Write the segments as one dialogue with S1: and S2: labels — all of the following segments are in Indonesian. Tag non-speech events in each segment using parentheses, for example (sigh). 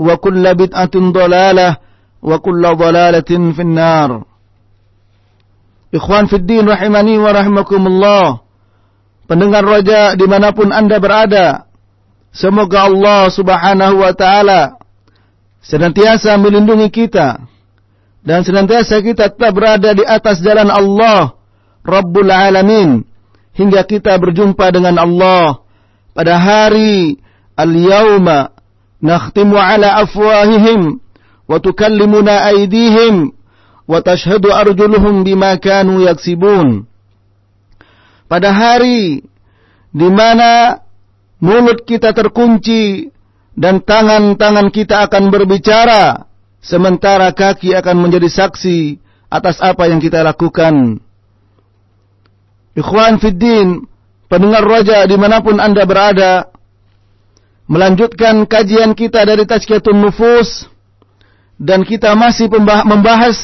S1: وكل بدعة ضلالة وكل ضلالة في النار Ikhwan Fiddin rahimani wa rahimakumullah Pendengar roja dimanapun anda berada Semoga Allah subhanahu wa ta'ala Senantiasa melindungi kita Dan senantiasa kita tetap berada di atas jalan Allah Rabbul Alamin Hingga kita berjumpa dengan Allah Pada hari Al-Yawma afwahihim wa tukallimuna aydihim wa tashhadu arjuluhum bima kanu yaksibun pada hari di mana mulut kita terkunci dan tangan-tangan kita akan berbicara sementara kaki akan menjadi saksi atas apa yang kita lakukan. Ikhwan Fiddin pendengar roja di mana pun anda berada melanjutkan kajian kita dari Tazkiyatun Nufus. Dan kita masih membahas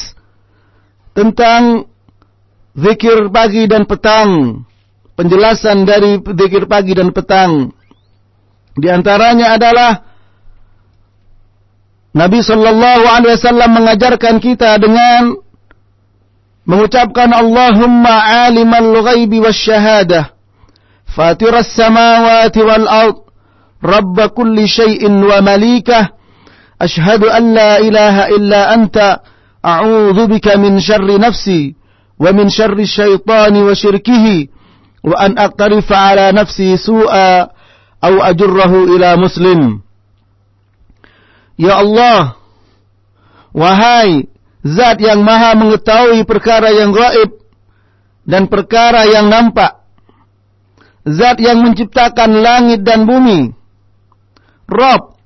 S1: tentang zikir pagi dan petang, penjelasan dari zikir pagi dan petang. Di antaranya adalah Nabi sallallahu alaihi wasallam mengajarkan kita dengan mengucapkan Allahumma alimal ghaibi wasyahadah fatiras samawati wal ard رب كل شيء ومليكه أشهد أن لا إله إلا أنت أعوذ بك من شر نفسي ومن شر الشيطان وشركه وأن أقترف على نفسي سوءا أو أجره إلى مسلم Ya Allah Wahai Zat yang maha mengetahui perkara yang gaib Dan perkara yang nampak Zat yang menciptakan langit dan bumi Rob,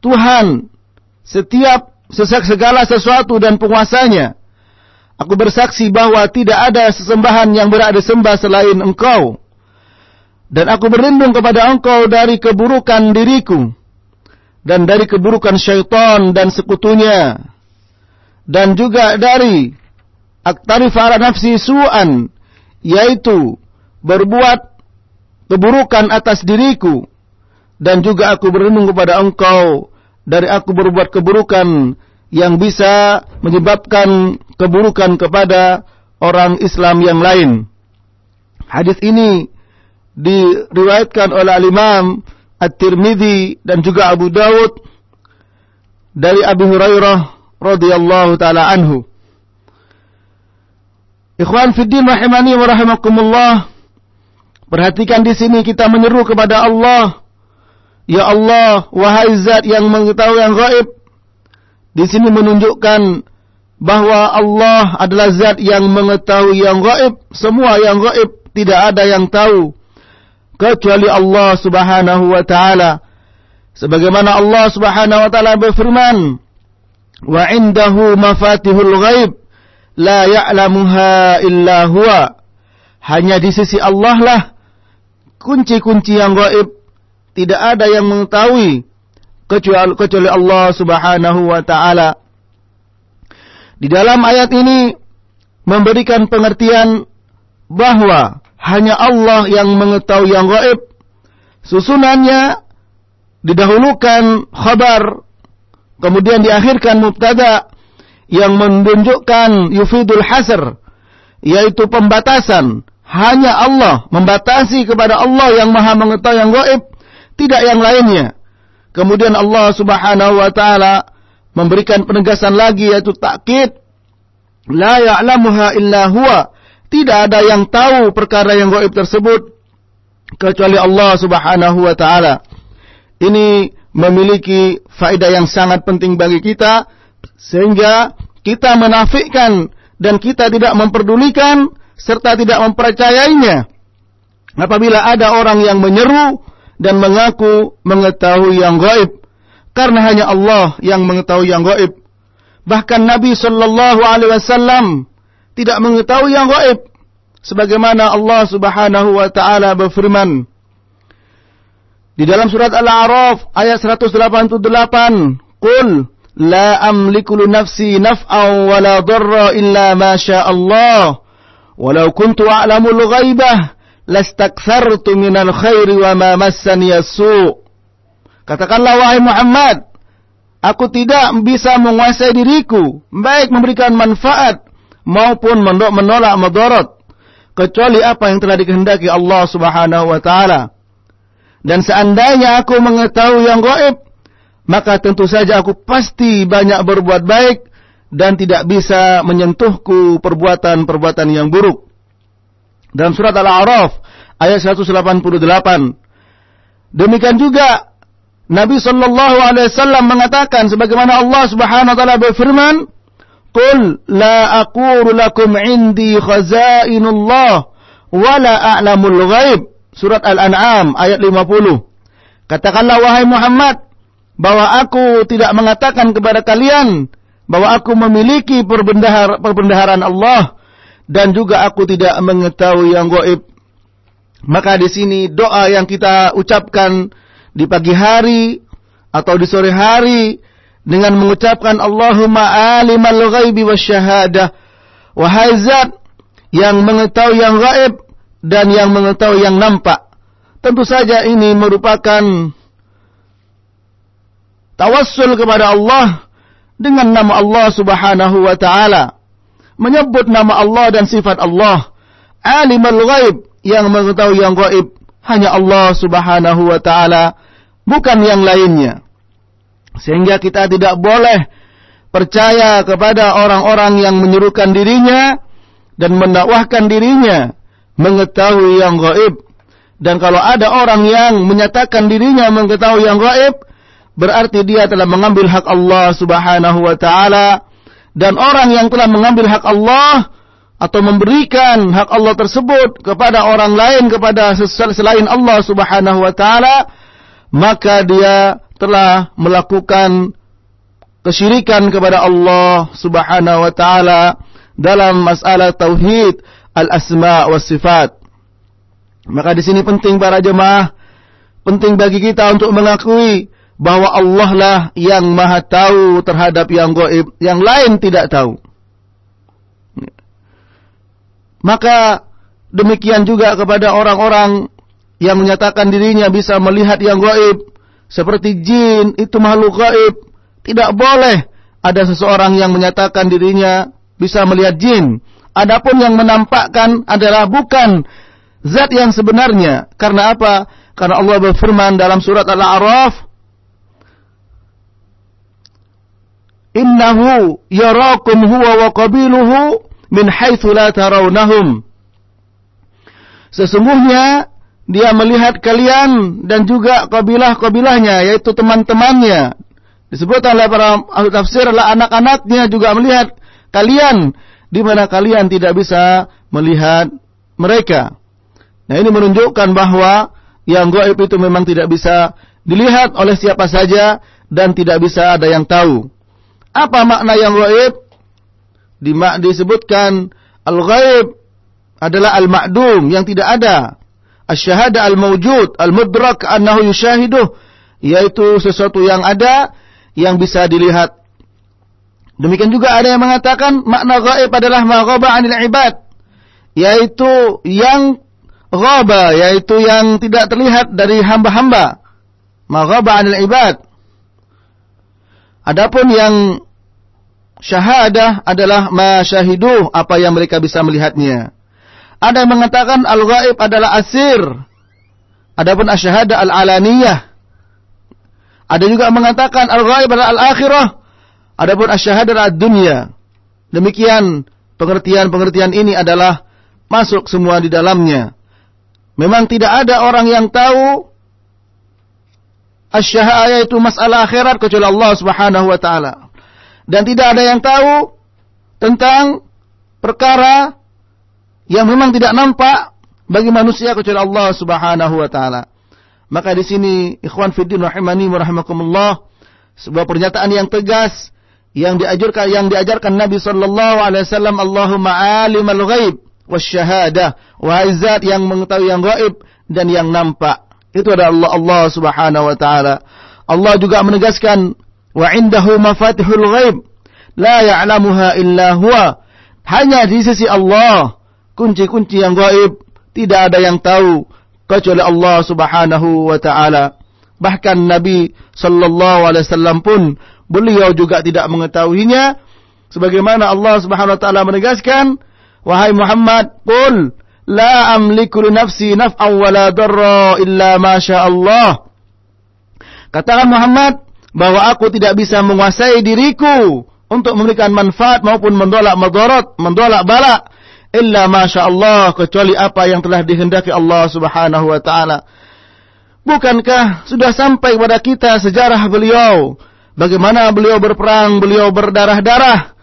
S1: Tuhan, setiap segala sesuatu dan penguasanya. Aku bersaksi bahwa tidak ada sesembahan yang berada sembah selain engkau. Dan aku berlindung kepada engkau dari keburukan diriku. Dan dari keburukan syaitan dan sekutunya. Dan juga dari aktari fara nafsi su'an. Yaitu berbuat keburukan atas diriku dan juga aku berlindung kepada engkau dari aku berbuat keburukan yang bisa menyebabkan keburukan kepada orang Islam yang lain. Hadis ini diriwayatkan oleh Al-Imam At-Tirmidzi dan juga Abu Dawud dari Abu Hurairah radhiyallahu taala anhu. Ikhwan fiddin rahimani wa rahimakumullah. Perhatikan di sini kita menyeru kepada Allah Ya Allah, wahai zat yang mengetahui yang gaib. Di sini menunjukkan bahwa Allah adalah zat yang mengetahui yang gaib. Semua yang gaib tidak ada yang tahu. Kecuali Allah subhanahu wa ta'ala. Sebagaimana Allah subhanahu wa ta'ala berfirman. Wa indahu mafatihul ghaib. La ya'lamuha illa huwa. Hanya di sisi Allah lah. Kunci-kunci yang gaib tidak ada yang mengetahui kecuali kecuali Allah Subhanahu wa taala. Di dalam ayat ini memberikan pengertian bahwa hanya Allah yang mengetahui yang gaib. Susunannya didahulukan khabar, kemudian diakhirkan mubtada yang menunjukkan yufidul hasr, yaitu pembatasan. Hanya Allah membatasi kepada Allah yang maha mengetahui yang gaib, tidak yang lainnya. Kemudian Allah subhanahu wa ta'ala memberikan penegasan lagi yaitu takkid. La ya'lamuha illa huwa. Tidak ada yang tahu perkara yang gaib tersebut kecuali Allah subhanahu wa ta'ala. Ini memiliki faedah yang sangat penting bagi kita sehingga kita menafikan dan kita tidak memperdulikan serta tidak mempercayainya. Apabila ada orang yang menyeru dan mengaku mengetahui yang gaib karena hanya Allah yang mengetahui yang gaib. Bahkan Nabi sallallahu alaihi wasallam tidak mengetahui yang gaib sebagaimana Allah Subhanahu wa taala berfirman di dalam surat Al-A'raf ayat 188, "Qul la amliku li nafsi naf'an wa la darra illa ma syaa Allah. Walau kuntu a'lamul ghaibah lastakthartu minal khairi wa ma massani as-su'." Katakanlah wahai Muhammad, aku tidak bisa menguasai diriku, baik memberikan manfaat maupun menolak madarat kecuali apa yang telah dikehendaki Allah Subhanahu wa taala. Dan seandainya aku mengetahui yang gaib, maka tentu saja aku pasti banyak berbuat baik dan tidak bisa menyentuhku perbuatan-perbuatan yang buruk. Dalam surat Al-A'raf ayat 188. Demikian juga Nabi sallallahu alaihi wasallam mengatakan sebagaimana Allah Subhanahu wa taala berfirman, "Qul la aqulu lakum 'indi khazainullah wa la a'lamul ghaib." Surat Al-An'am ayat 50. Katakanlah wahai Muhammad bahwa aku tidak mengatakan kepada kalian bahwa aku memiliki perbendahar, perbendaharaan Allah dan juga aku tidak mengetahui yang gaib. Maka di sini doa yang kita ucapkan di pagi hari atau di sore hari dengan mengucapkan Allahumma alimal ghaibi wasyahadah wahai zat yang mengetahui yang gaib dan yang mengetahui yang nampak. Tentu saja ini merupakan tawassul kepada Allah dengan nama Allah Subhanahu wa taala. Menyebut nama Allah dan sifat Allah. Alimul ghaib yang mengetahui yang gaib hanya Allah Subhanahu wa taala, bukan yang lainnya. Sehingga kita tidak boleh percaya kepada orang-orang yang menyerukan dirinya dan mendakwahkan dirinya mengetahui yang gaib. Dan kalau ada orang yang menyatakan dirinya mengetahui yang gaib, berarti dia telah mengambil hak Allah Subhanahu wa taala. Dan orang yang telah mengambil hak Allah atau memberikan hak Allah tersebut kepada orang lain kepada selain Allah Subhanahu wa taala, maka dia telah melakukan kesyirikan kepada Allah Subhanahu wa taala dalam masalah tauhid al-asma wa sifat. Maka di sini penting para jemaah, penting bagi kita untuk mengakui bahwa Allah lah yang maha tahu terhadap yang goib, yang lain tidak tahu. Maka demikian juga kepada orang-orang yang menyatakan dirinya bisa melihat yang goib, seperti jin itu makhluk gaib, tidak boleh ada seseorang yang menyatakan dirinya bisa melihat jin. Adapun yang menampakkan adalah bukan zat yang sebenarnya. Karena apa? Karena Allah berfirman dalam surat Al-A'raf, "Innahu yarakum huwa wa qabiluhu min haitsu la tarawnahum." Sesungguhnya dia melihat kalian dan juga kabilah-kabilahnya yaitu teman-temannya. Disebut oleh para ahli tafsir adalah anak-anaknya juga melihat kalian di mana kalian tidak bisa melihat mereka. Nah ini menunjukkan bahwa yang gaib itu memang tidak bisa dilihat oleh siapa saja dan tidak bisa ada yang tahu. Apa makna yang gaib? disebutkan al-gaib adalah al-ma'dum yang tidak ada. Asyhada al-mawjud, al-mudrak annahu yushahiduh, yaitu sesuatu yang ada yang bisa dilihat. Demikian juga ada yang mengatakan makna gaib adalah ma 'anil ibad, yaitu yang ghaba, yaitu yang tidak terlihat dari hamba-hamba. Ma 'anil ibad. Adapun yang syahadah adalah ma syahidu, apa yang mereka bisa melihatnya. Ada yang mengatakan al-ghaib adalah asir. Adapun asyhada al-alaniyah. Ada juga mengatakan al-ghaib adalah al-akhirah. Adapun asyhada ad-dunya. Demikian pengertian-pengertian ini adalah masuk semua di dalamnya. Memang tidak ada orang yang tahu asyhada itu masalah akhirat kecuali Allah Subhanahu wa taala. Dan tidak ada yang tahu tentang perkara yang memang tidak nampak bagi manusia kecuali Allah Subhanahu wa taala. Maka di sini ikhwan fiddin rahimani rahimakumullah sebuah pernyataan yang tegas yang diajarkan yang diajarkan Nabi sallallahu alaihi wasallam Allahumma alimal ghaib wasyahadah wahai zat yang mengetahui yang gaib dan yang nampak. Itu adalah Allah Allah Subhanahu wa taala. Allah juga menegaskan wa indahu mafatihul ghaib. La illa huwa. Hanya di sisi Allah kunci-kunci yang gaib tidak ada yang tahu kecuali Allah Subhanahu wa taala. Bahkan Nabi sallallahu alaihi wasallam pun beliau juga tidak mengetahuinya. Sebagaimana Allah Subhanahu wa taala menegaskan wahai Muhammad qul la amliku li nafsi naf'an wa la darra illa ma Allah. Katakan Muhammad bahwa aku tidak bisa menguasai diriku untuk memberikan manfaat maupun mendolak madarat mendolak bala illa masya Allah kecuali apa yang telah dihendaki Allah Subhanahu wa taala. Bukankah sudah sampai kepada kita sejarah beliau Bagaimana beliau berperang, beliau berdarah-darah.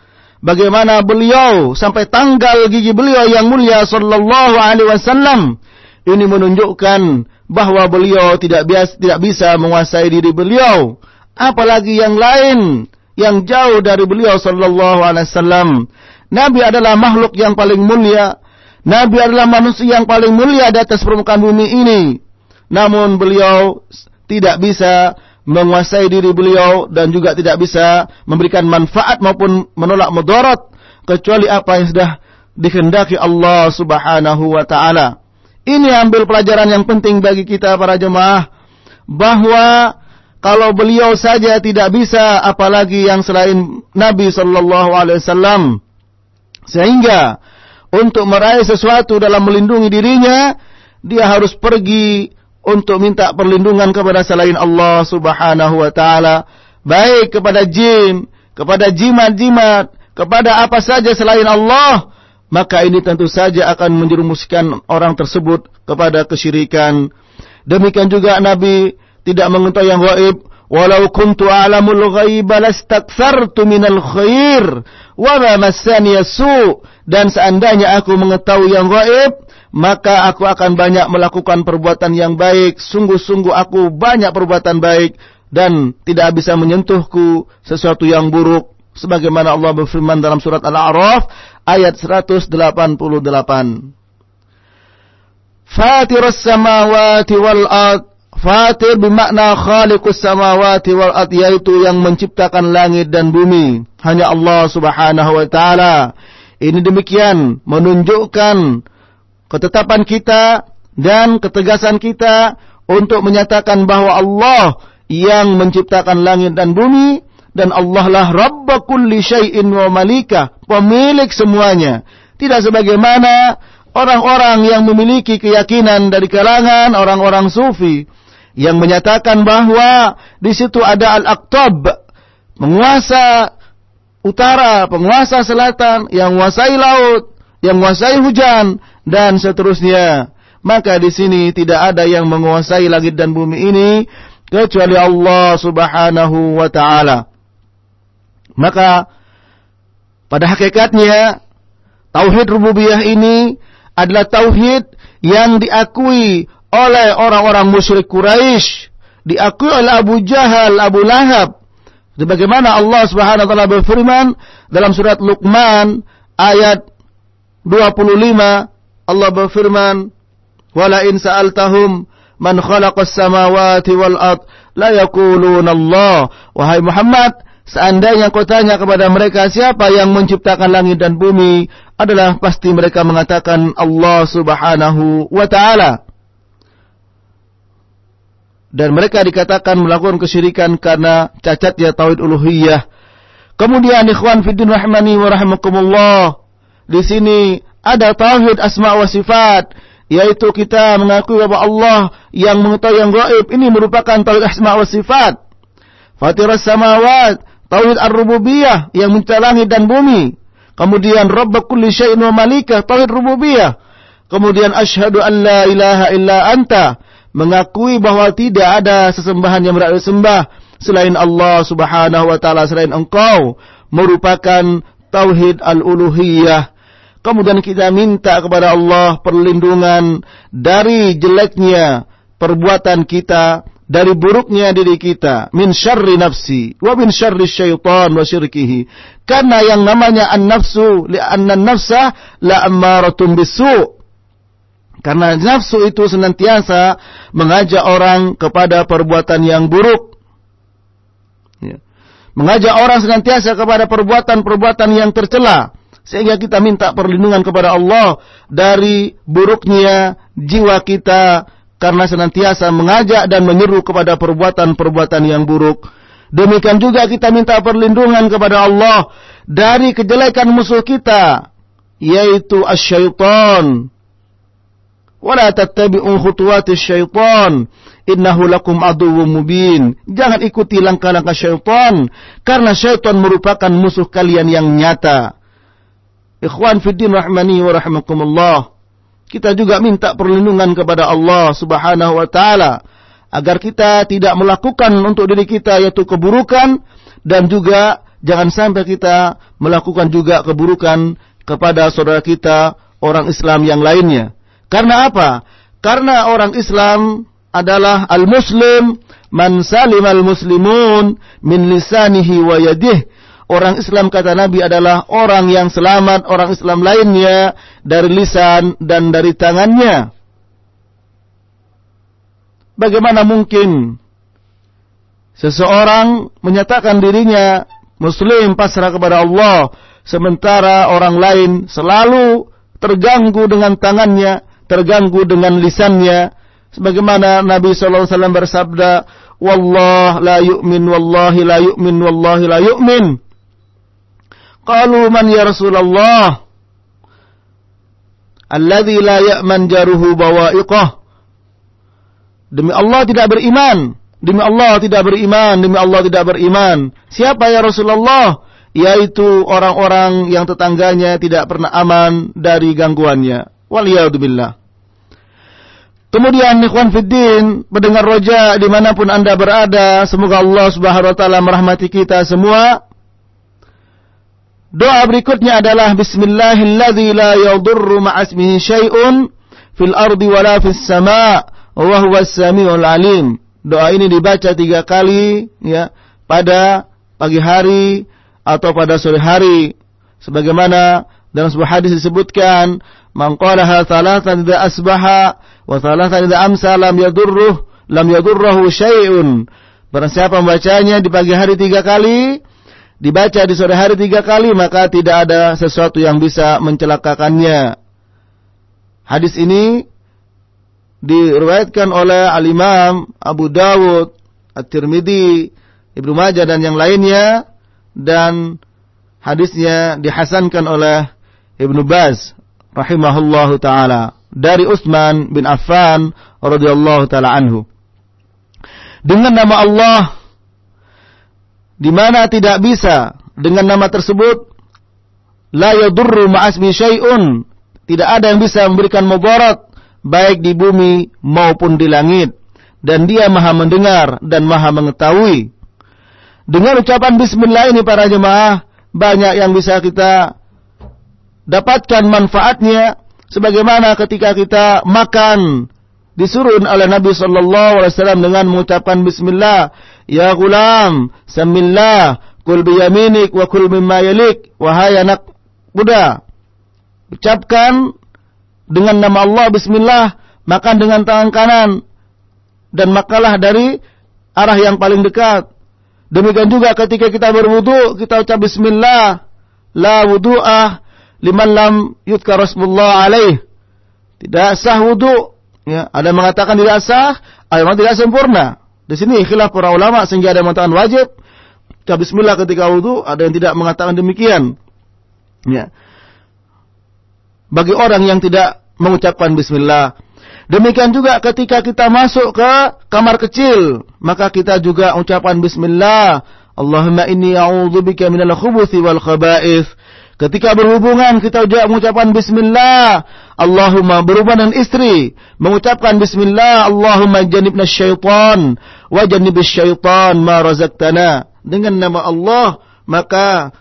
S1: Bagaimana beliau sampai tanggal gigi beliau yang mulia sallallahu alaihi wasallam. Ini menunjukkan bahwa beliau tidak biasa tidak bisa menguasai diri beliau, apalagi yang lain yang jauh dari beliau sallallahu alaihi wasallam. Nabi adalah makhluk yang paling mulia. Nabi adalah manusia yang paling mulia di atas permukaan bumi ini. Namun beliau tidak bisa menguasai diri beliau dan juga tidak bisa memberikan manfaat maupun menolak mudarat kecuali apa yang sudah dikehendaki Allah Subhanahu wa taala. Ini ambil pelajaran yang penting bagi kita para jemaah bahwa kalau beliau saja tidak bisa apalagi yang selain Nabi sallallahu alaihi wasallam. Sehingga untuk meraih sesuatu dalam melindungi dirinya dia harus pergi untuk minta perlindungan kepada selain Allah Subhanahu wa taala, baik kepada jin, kepada jimat-jimat, kepada apa saja selain Allah, maka ini tentu saja akan menjerumuskan orang tersebut kepada kesyirikan. Demikian juga Nabi tidak mengetahui yang gaib, walau kuntu a'lamul ghaiba lastakthartu minal khair wa ma massani su dan seandainya aku mengetahui yang gaib maka aku akan banyak melakukan perbuatan yang baik. Sungguh-sungguh aku banyak perbuatan baik dan tidak bisa menyentuhku sesuatu yang buruk. Sebagaimana Allah berfirman dalam surat Al-A'raf ayat 188. Fatir samawati wal ard Fatir bermakna khaliqus samawati wal yaitu yang menciptakan langit dan bumi. Hanya Allah Subhanahu wa taala. Ini demikian menunjukkan ketetapan kita dan ketegasan kita untuk menyatakan bahwa Allah yang menciptakan langit dan bumi dan Allah lah Rabb kulli syai'in wa malika, pemilik semuanya. Tidak sebagaimana orang-orang yang memiliki keyakinan dari kalangan orang-orang sufi yang menyatakan bahwa di situ ada al-aqtab, penguasa utara, penguasa selatan yang menguasai laut, yang menguasai hujan, dan seterusnya. Maka di sini tidak ada yang menguasai langit dan bumi ini kecuali Allah Subhanahu wa taala. Maka pada hakikatnya tauhid rububiyah ini adalah tauhid yang diakui oleh orang-orang musyrik Quraisy, diakui oleh Abu Jahal, Abu Lahab. Sebagaimana Allah Subhanahu wa taala berfirman dalam surat Luqman ayat 25 Allah berfirman, "Wala in sa'altahum man khalaqas samawati wal ard la yaquluna Allah." Wahai Muhammad, Seandainya kau tanya kepada mereka siapa yang menciptakan langit dan bumi, adalah pasti mereka mengatakan Allah Subhanahu wa taala. Dan mereka dikatakan melakukan kesyirikan karena cacatnya tauhid uluhiyah. Kemudian ikhwan fiddin rahmani wa rahimakumullah. Di sini ada tauhid asma wa sifat yaitu kita mengakui bahwa Allah yang mengetahui yang gaib ini merupakan tauhid asma wa sifat. Fatiras samawat, tauhid ar-rububiyah yang mencipta langit dan bumi. Kemudian Rabb kulli syai'in wa malikah, tauhid rububiyah. Kemudian asyhadu an la ilaha illa anta, mengakui bahwa tidak ada sesembahan yang berhak disembah selain Allah Subhanahu wa taala selain engkau merupakan tauhid al-uluhiyah Kemudian kita minta kepada Allah perlindungan dari jeleknya perbuatan kita, dari buruknya diri kita, min syarri nafsi, wa min syarri syaitan wa syirkihi. Karena yang namanya an-nafsu, li'anna nafsa la ammaratun bisu. Karena nafsu itu senantiasa mengajak orang kepada perbuatan yang buruk. Ya. Mengajak orang senantiasa kepada perbuatan-perbuatan yang tercela sehingga kita minta perlindungan kepada Allah dari buruknya jiwa kita karena senantiasa mengajak dan menyeru kepada perbuatan-perbuatan yang buruk. Demikian juga kita minta perlindungan kepada Allah dari kejelekan musuh kita yaitu asyaiton. Jangan ikuti langkah-langkah syaitan karena syaitan merupakan musuh kalian yang nyata. Ikhwan fiddin rahmani wa rahimakumullah. Kita juga minta perlindungan kepada Allah subhanahu wa ta'ala. Agar kita tidak melakukan untuk diri kita yaitu keburukan. Dan juga jangan sampai kita melakukan juga keburukan kepada saudara kita orang Islam yang lainnya. Karena apa? Karena orang Islam adalah al-muslim man salim al-muslimun min lisanihi wa yadihi Orang Islam kata Nabi adalah orang yang selamat, orang Islam lainnya dari lisan dan dari tangannya. Bagaimana mungkin seseorang menyatakan dirinya muslim pasrah kepada Allah sementara orang lain selalu terganggu dengan tangannya, terganggu dengan lisannya sebagaimana Nabi sallallahu alaihi wasallam bersabda wallah la yu'min wallahi la yu'min wallahi la yu'min Qalu man ya Rasulullah? Alladhi la ya'man jaruhu bawa'iqah. Demi Allah tidak beriman. Demi Allah tidak beriman. Demi Allah tidak beriman. Siapa ya Rasulullah? Yaitu orang-orang yang tetangganya tidak pernah aman dari gangguannya. Waliyahudzubillah. Kemudian ikhwan fiddin, mendengar roja di mana pun anda berada, semoga Allah subhanahu wa ta'ala merahmati kita semua. Doa berikutnya adalah Bismillahilladzi la yadurru ma'asmihi syai'un fil ardi wala fis sama' wa huwas samiul alim. Doa ini dibaca tiga kali ya pada pagi hari atau pada sore hari sebagaimana dalam sebuah hadis disebutkan man qalaha thalathan idza asbaha wa thalathan idza amsa lam yadurruh lam yadurruhu syai'un. Barang siapa membacanya di pagi hari tiga kali dibaca di sore hari tiga kali maka tidak ada sesuatu yang bisa mencelakakannya. Hadis ini diriwayatkan oleh Al-Imam Abu Dawud, At-Tirmidzi, Ibnu Majah dan yang lainnya dan hadisnya dihasankan oleh Ibnu Baz rahimahullahu taala dari Utsman bin Affan radhiyallahu taala anhu. Dengan nama Allah di mana tidak bisa dengan nama tersebut la yadurru ma'asmi syai'un. Tidak ada yang bisa memberikan mudarat baik di bumi maupun di langit. Dan dia maha mendengar dan maha mengetahui. Dengan ucapan bismillah ini para jemaah banyak yang bisa kita dapatkan manfaatnya sebagaimana ketika kita makan disuruh oleh Nabi sallallahu alaihi wasallam dengan mengucapkan bismillah Ya gulam, samillah, kul biyaminik wa kul mimma yalik. Wahai anak muda, ucapkan dengan nama Allah bismillah, makan dengan tangan kanan dan makalah dari arah yang paling dekat Demikian juga ketika kita berwudu, kita ucap bismillah. La wudu'ah liman lam yudkar Rasulullah alaih. Tidak sah wudu. Ya, ada yang mengatakan tidak sah, ada yang tidak sempurna. Di sini khilaf para ulama sehingga ada yang mengatakan wajib. Ucap bismillah ketika wudu, ada yang tidak mengatakan demikian. Ya. Bagi orang yang tidak mengucapkan bismillah, Demikian juga ketika kita masuk ke kamar kecil, maka kita juga ucapan bismillah. Allahumma inni a'udzubika minal khubuthi wal khaba'ith. Ketika berhubungan kita juga mengucapkan bismillah. Allahumma berhubungan dengan istri, mengucapkan bismillah. Allahumma janibna syaitan wa syaitan ma razaqtana. Dengan nama Allah, maka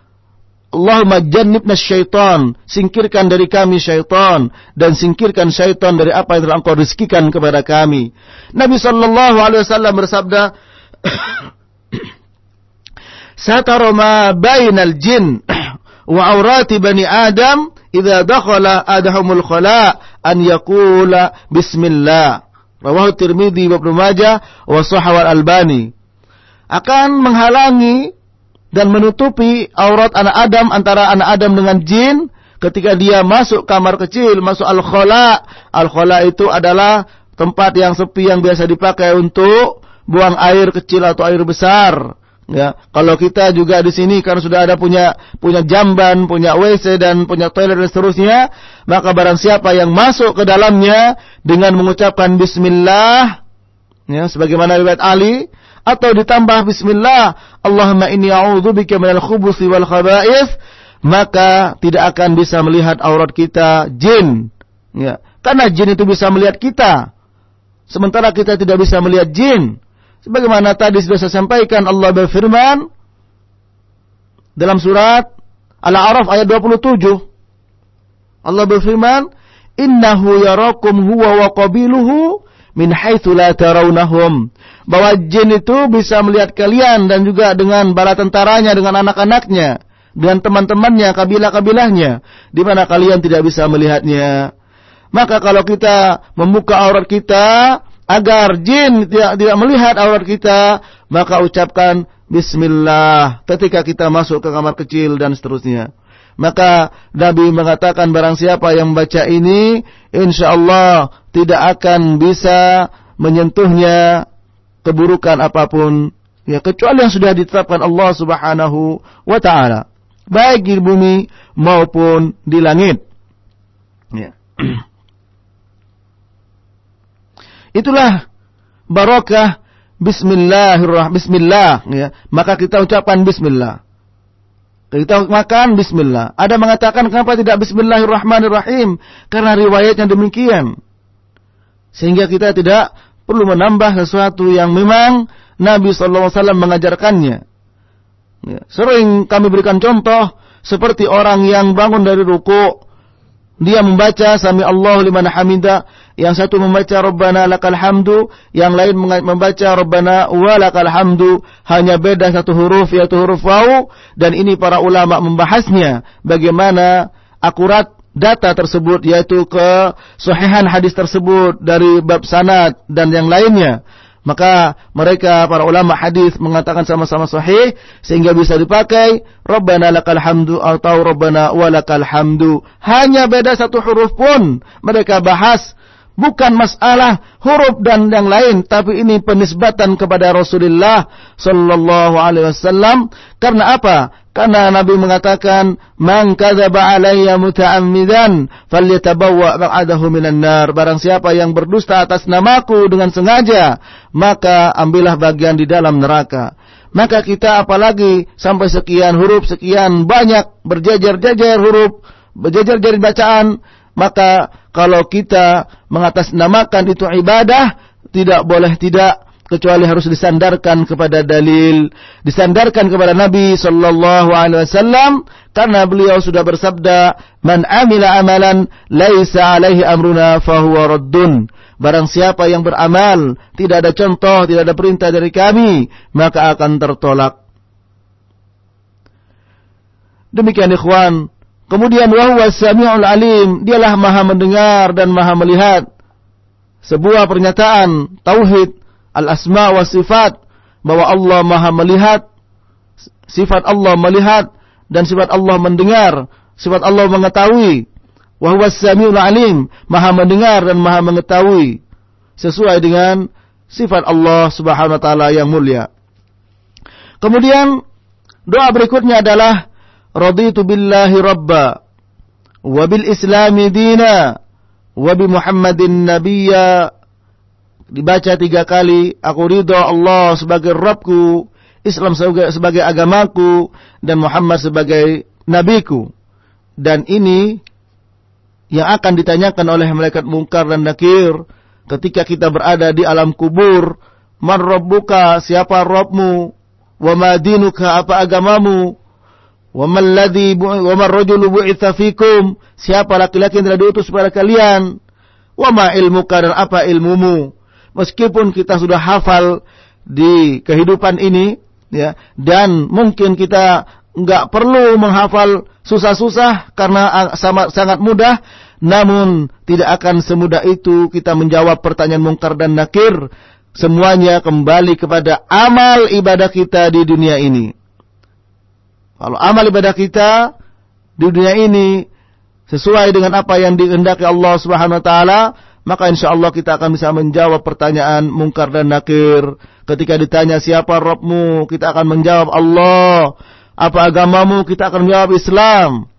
S1: Allahumma jannibna syaitan. Singkirkan dari kami syaitan. Dan singkirkan syaitan dari apa yang telah engkau rizkikan kepada kami. Nabi sallallahu alaihi wasallam bersabda, (coughs) Satara ma bainal jin wa aurati bani Adam idza dakhala adahumul khala an yaqula bismillah. Rawahu Tirmidzi wa Ibnu Majah wa Sahih Al-Albani. Akan menghalangi dan menutupi aurat anak Adam antara anak Adam dengan jin ketika dia masuk kamar kecil, masuk al-khala. Al-khala itu adalah tempat yang sepi yang biasa dipakai untuk buang air kecil atau air besar. Ya, kalau kita juga di sini karena sudah ada punya punya jamban, punya WC dan punya toilet dan seterusnya, maka barang siapa yang masuk ke dalamnya dengan mengucapkan bismillah, ya sebagaimana riwayat Ali, atau ditambah bismillah Allahumma inni a'udzubika minal khubuthi wal khaba'ith maka tidak akan bisa melihat aurat kita jin. Ya karena jin itu bisa melihat kita. Sementara kita tidak bisa melihat jin sebagaimana tadi sudah saya sampaikan Allah berfirman dalam surat Al-A'raf ayat 27 Allah berfirman innahu yarakum huwa wa qabiluhu min haitsu la tarawnahum. Bahwa jin itu bisa melihat kalian dan juga dengan bala tentaranya dengan anak-anaknya dengan teman-temannya kabilah-kabilahnya di mana kalian tidak bisa melihatnya. Maka kalau kita membuka aurat kita agar jin tidak tidak melihat aurat kita maka ucapkan bismillah. Ketika kita masuk ke kamar kecil dan seterusnya. Maka Nabi mengatakan barang siapa yang membaca ini insya Allah tidak akan bisa menyentuhnya keburukan apa pun. Ya kecuali yang sudah ditetapkan Allah Subhanahu wa taala. Baik di bumi maupun di langit. Ya (clears throat) itulah barokah bismillahirrahmanirrahim bismillah ya maka kita ucapkan bismillah kita makan bismillah. Ada mengatakan kenapa tidak bismillahirrahmanirrahim? Karena riwayatnya demikian. Sehingga kita tidak perlu menambah sesuatu yang memang Nabi SAW mengajarkannya. Ya, sering kami berikan contoh seperti orang yang bangun dari ruku, dia membaca sami Allah liman hamida, yang satu membaca Rabbana lakal hamdu, yang lain membaca Rabbana walakal hamdu, hanya beda satu huruf yaitu huruf waw. Dan ini para ulama membahasnya bagaimana akurat data tersebut yaitu ke hadis tersebut dari bab sanad dan yang lainnya. Maka mereka para ulama hadis mengatakan sama-sama sahih sehingga bisa dipakai Rabbana lakal hamdu atau Rabbana walakal hamdu. Hanya beda satu huruf pun mereka bahas bukan masalah huruf dan yang lain tapi ini penisbatan kepada Rasulullah sallallahu alaihi wasallam. Karena apa? Karena Nabi mengatakan man kadzaba alayya muta'ammidan falyatabawwa maq'adahu minan nar. Barang siapa yang berdusta atas namaku dengan sengaja maka ambillah bagian di dalam neraka. Maka kita apalagi sampai sekian huruf sekian banyak berjajar-jajar huruf berjajar-jajar bacaan maka kalau kita mengatasnamakan itu ibadah, tidak boleh tidak kecuali harus disandarkan kepada dalil, disandarkan kepada Nabi sallallahu alaihi wasallam karena beliau sudah bersabda, "Man amila amalan laisa alaihi amruna fahuwa raddun." Barang siapa yang beramal tidak ada contoh, tidak ada perintah dari kami, maka akan tertolak. Demikian ikhwan, Kemudian wahwa sami'ul alim, dialah maha mendengar dan maha melihat. Sebuah pernyataan tauhid al-asma wa sifat bahwa Allah maha melihat sifat Allah melihat dan sifat Allah mendengar, sifat Allah mengetahui. Wa huwas samiul alim, Maha mendengar dan Maha mengetahui sesuai dengan sifat Allah Subhanahu wa taala yang mulia. Kemudian doa berikutnya adalah raditu billahi rabba wa bil islami dina wa muhammadin nabiyya dibaca tiga kali aku ridho Allah sebagai Rabbku Islam sebagai, sebagai agamaku dan Muhammad sebagai nabiku. Dan ini yang akan ditanyakan oleh malaikat mungkar dan nakir ketika kita berada di alam kubur. Man rabbuka siapa Rabbmu? Wa ma dinuka apa agamamu wa man ladzi wa man rajulu fikum? Siapa laki-laki yang telah diutus kepada kalian? Wa ma ilmuka dan apa ilmumu? Meskipun kita sudah hafal di kehidupan ini ya dan mungkin kita nggak perlu menghafal susah-susah karena sangat mudah namun tidak akan semudah itu kita menjawab pertanyaan mungkar dan nakir. Semuanya kembali kepada amal ibadah kita di dunia ini. Kalau amal ibadah kita di dunia ini sesuai dengan apa yang dikehendaki Allah Subhanahu wa taala, maka insya Allah kita akan bisa menjawab pertanyaan mungkar dan nakir. Ketika ditanya siapa Rabbmu, kita akan menjawab Allah. Apa agamamu, kita akan menjawab Islam.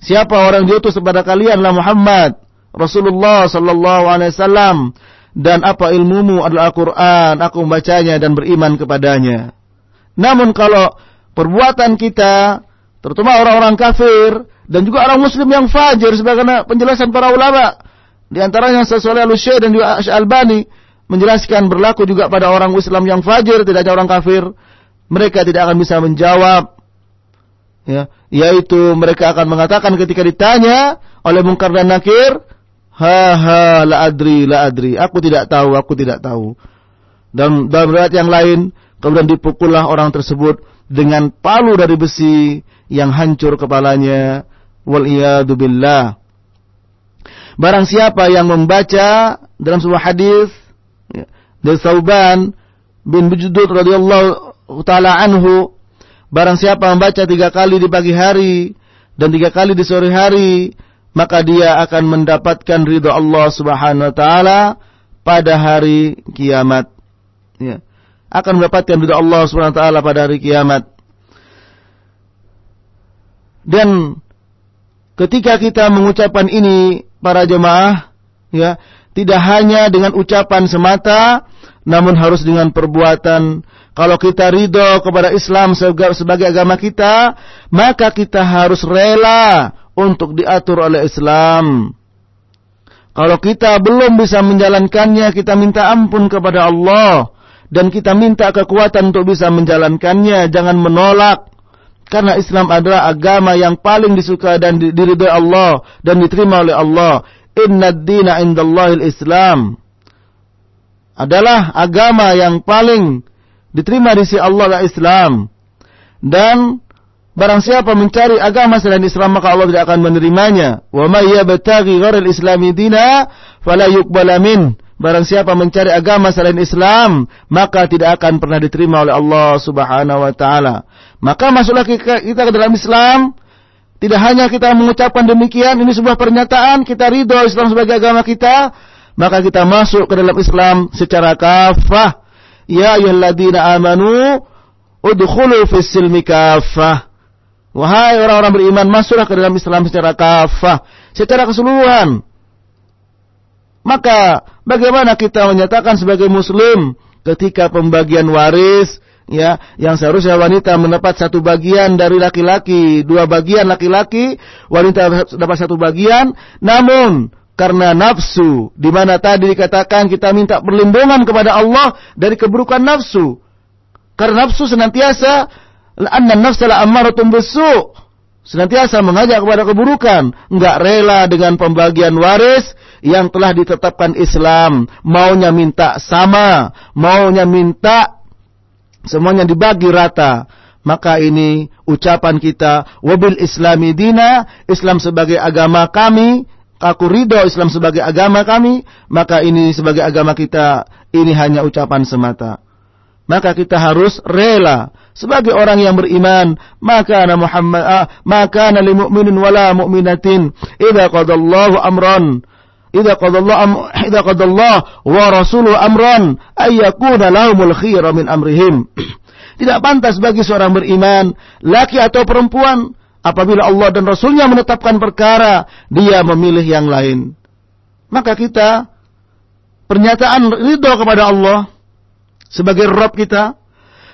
S1: Siapa orang diutus kepada kalianlah Muhammad, Rasulullah sallallahu alaihi wasallam dan apa ilmumu adalah Al-Quran, aku membacanya dan beriman kepadanya. Namun kalau perbuatan kita, terutama orang-orang kafir, dan juga orang muslim yang fajir, sebagaimana penjelasan para ulama, di antaranya sesuai al dan juga Al-Bani, menjelaskan berlaku juga pada orang Islam yang fajir, tidak hanya orang kafir, mereka tidak akan bisa menjawab, ya, yaitu mereka akan mengatakan ketika ditanya oleh mungkar dan nakir, Ha ha la adri la adri. Aku tidak tahu, aku tidak tahu. Dan dalam riwayat yang lain, kemudian dipukullah orang tersebut dengan palu dari besi yang hancur kepalanya. Wal billah. Barang siapa yang membaca dalam sebuah hadis ya, dari Sauban bin Bujudud radhiyallahu taala anhu, barang siapa membaca tiga kali di pagi hari dan tiga kali di sore hari, maka dia akan mendapatkan ridho Allah Subhanahu wa taala pada hari kiamat. Ya. Akan mendapatkan ridho Allah Subhanahu wa taala pada hari kiamat. Dan ketika kita mengucapkan ini para jemaah ya, tidak hanya dengan ucapan semata namun harus dengan perbuatan. Kalau kita ridho kepada Islam sebagai agama kita, maka kita harus rela untuk diatur oleh Islam. Kalau kita belum bisa menjalankannya, kita minta ampun kepada Allah dan kita minta kekuatan untuk bisa menjalankannya. Jangan menolak karena Islam adalah agama yang paling disuka dan diridhoi Allah dan diterima oleh Allah. Inna dina indallahil Islam. Adalah agama yang paling diterima di sisi Allah adalah Islam. Dan Barang siapa mencari agama selain Islam maka Allah tidak akan menerimanya. Wa may yabtaghi ghairal islami dina fala yuqbala min. Barang siapa mencari agama selain Islam maka tidak akan pernah diterima oleh Allah Subhanahu wa taala. Maka masuklah kita ke dalam Islam tidak hanya kita mengucapkan demikian, ini sebuah pernyataan, kita ridho Islam sebagai agama kita, maka kita masuk ke dalam Islam secara kafah. Ya ayyuhalladzina amanu udkhulu fis silmi kafah. Wahai orang-orang beriman, masuklah ke dalam Islam secara kafah, secara keseluruhan. Maka bagaimana kita menyatakan sebagai muslim ketika pembagian waris ya yang seharusnya wanita mendapat satu bagian dari laki-laki, dua bagian laki-laki, wanita dapat satu bagian, namun karena nafsu di mana tadi dikatakan kita minta perlindungan kepada Allah dari keburukan nafsu. Karena nafsu senantiasa Anna nafsa la ammaratun bisu. Senantiasa mengajak kepada keburukan, enggak rela dengan pembagian waris yang telah ditetapkan Islam, maunya minta sama, maunya minta semuanya dibagi rata. Maka ini ucapan kita wabil islami dina, Islam sebagai agama kami, aku ridho Islam sebagai agama kami, maka ini sebagai agama kita, ini hanya ucapan semata. Maka kita harus rela. Sebagai orang yang beriman maka ana Muhammad ah, maka ana lil mu'minin wala mu'minatin. Idza qadallahu amran idza qadallahu am, idza qadallahu wa rasuluhu amran ay yakuna lahumul khiyara min amrihim. (clears throat) Tidak pantas bagi seorang beriman laki atau perempuan apabila Allah dan Rasulnya menetapkan perkara dia memilih yang lain. Maka kita pernyataan ridho kepada Allah sebagai Rob kita,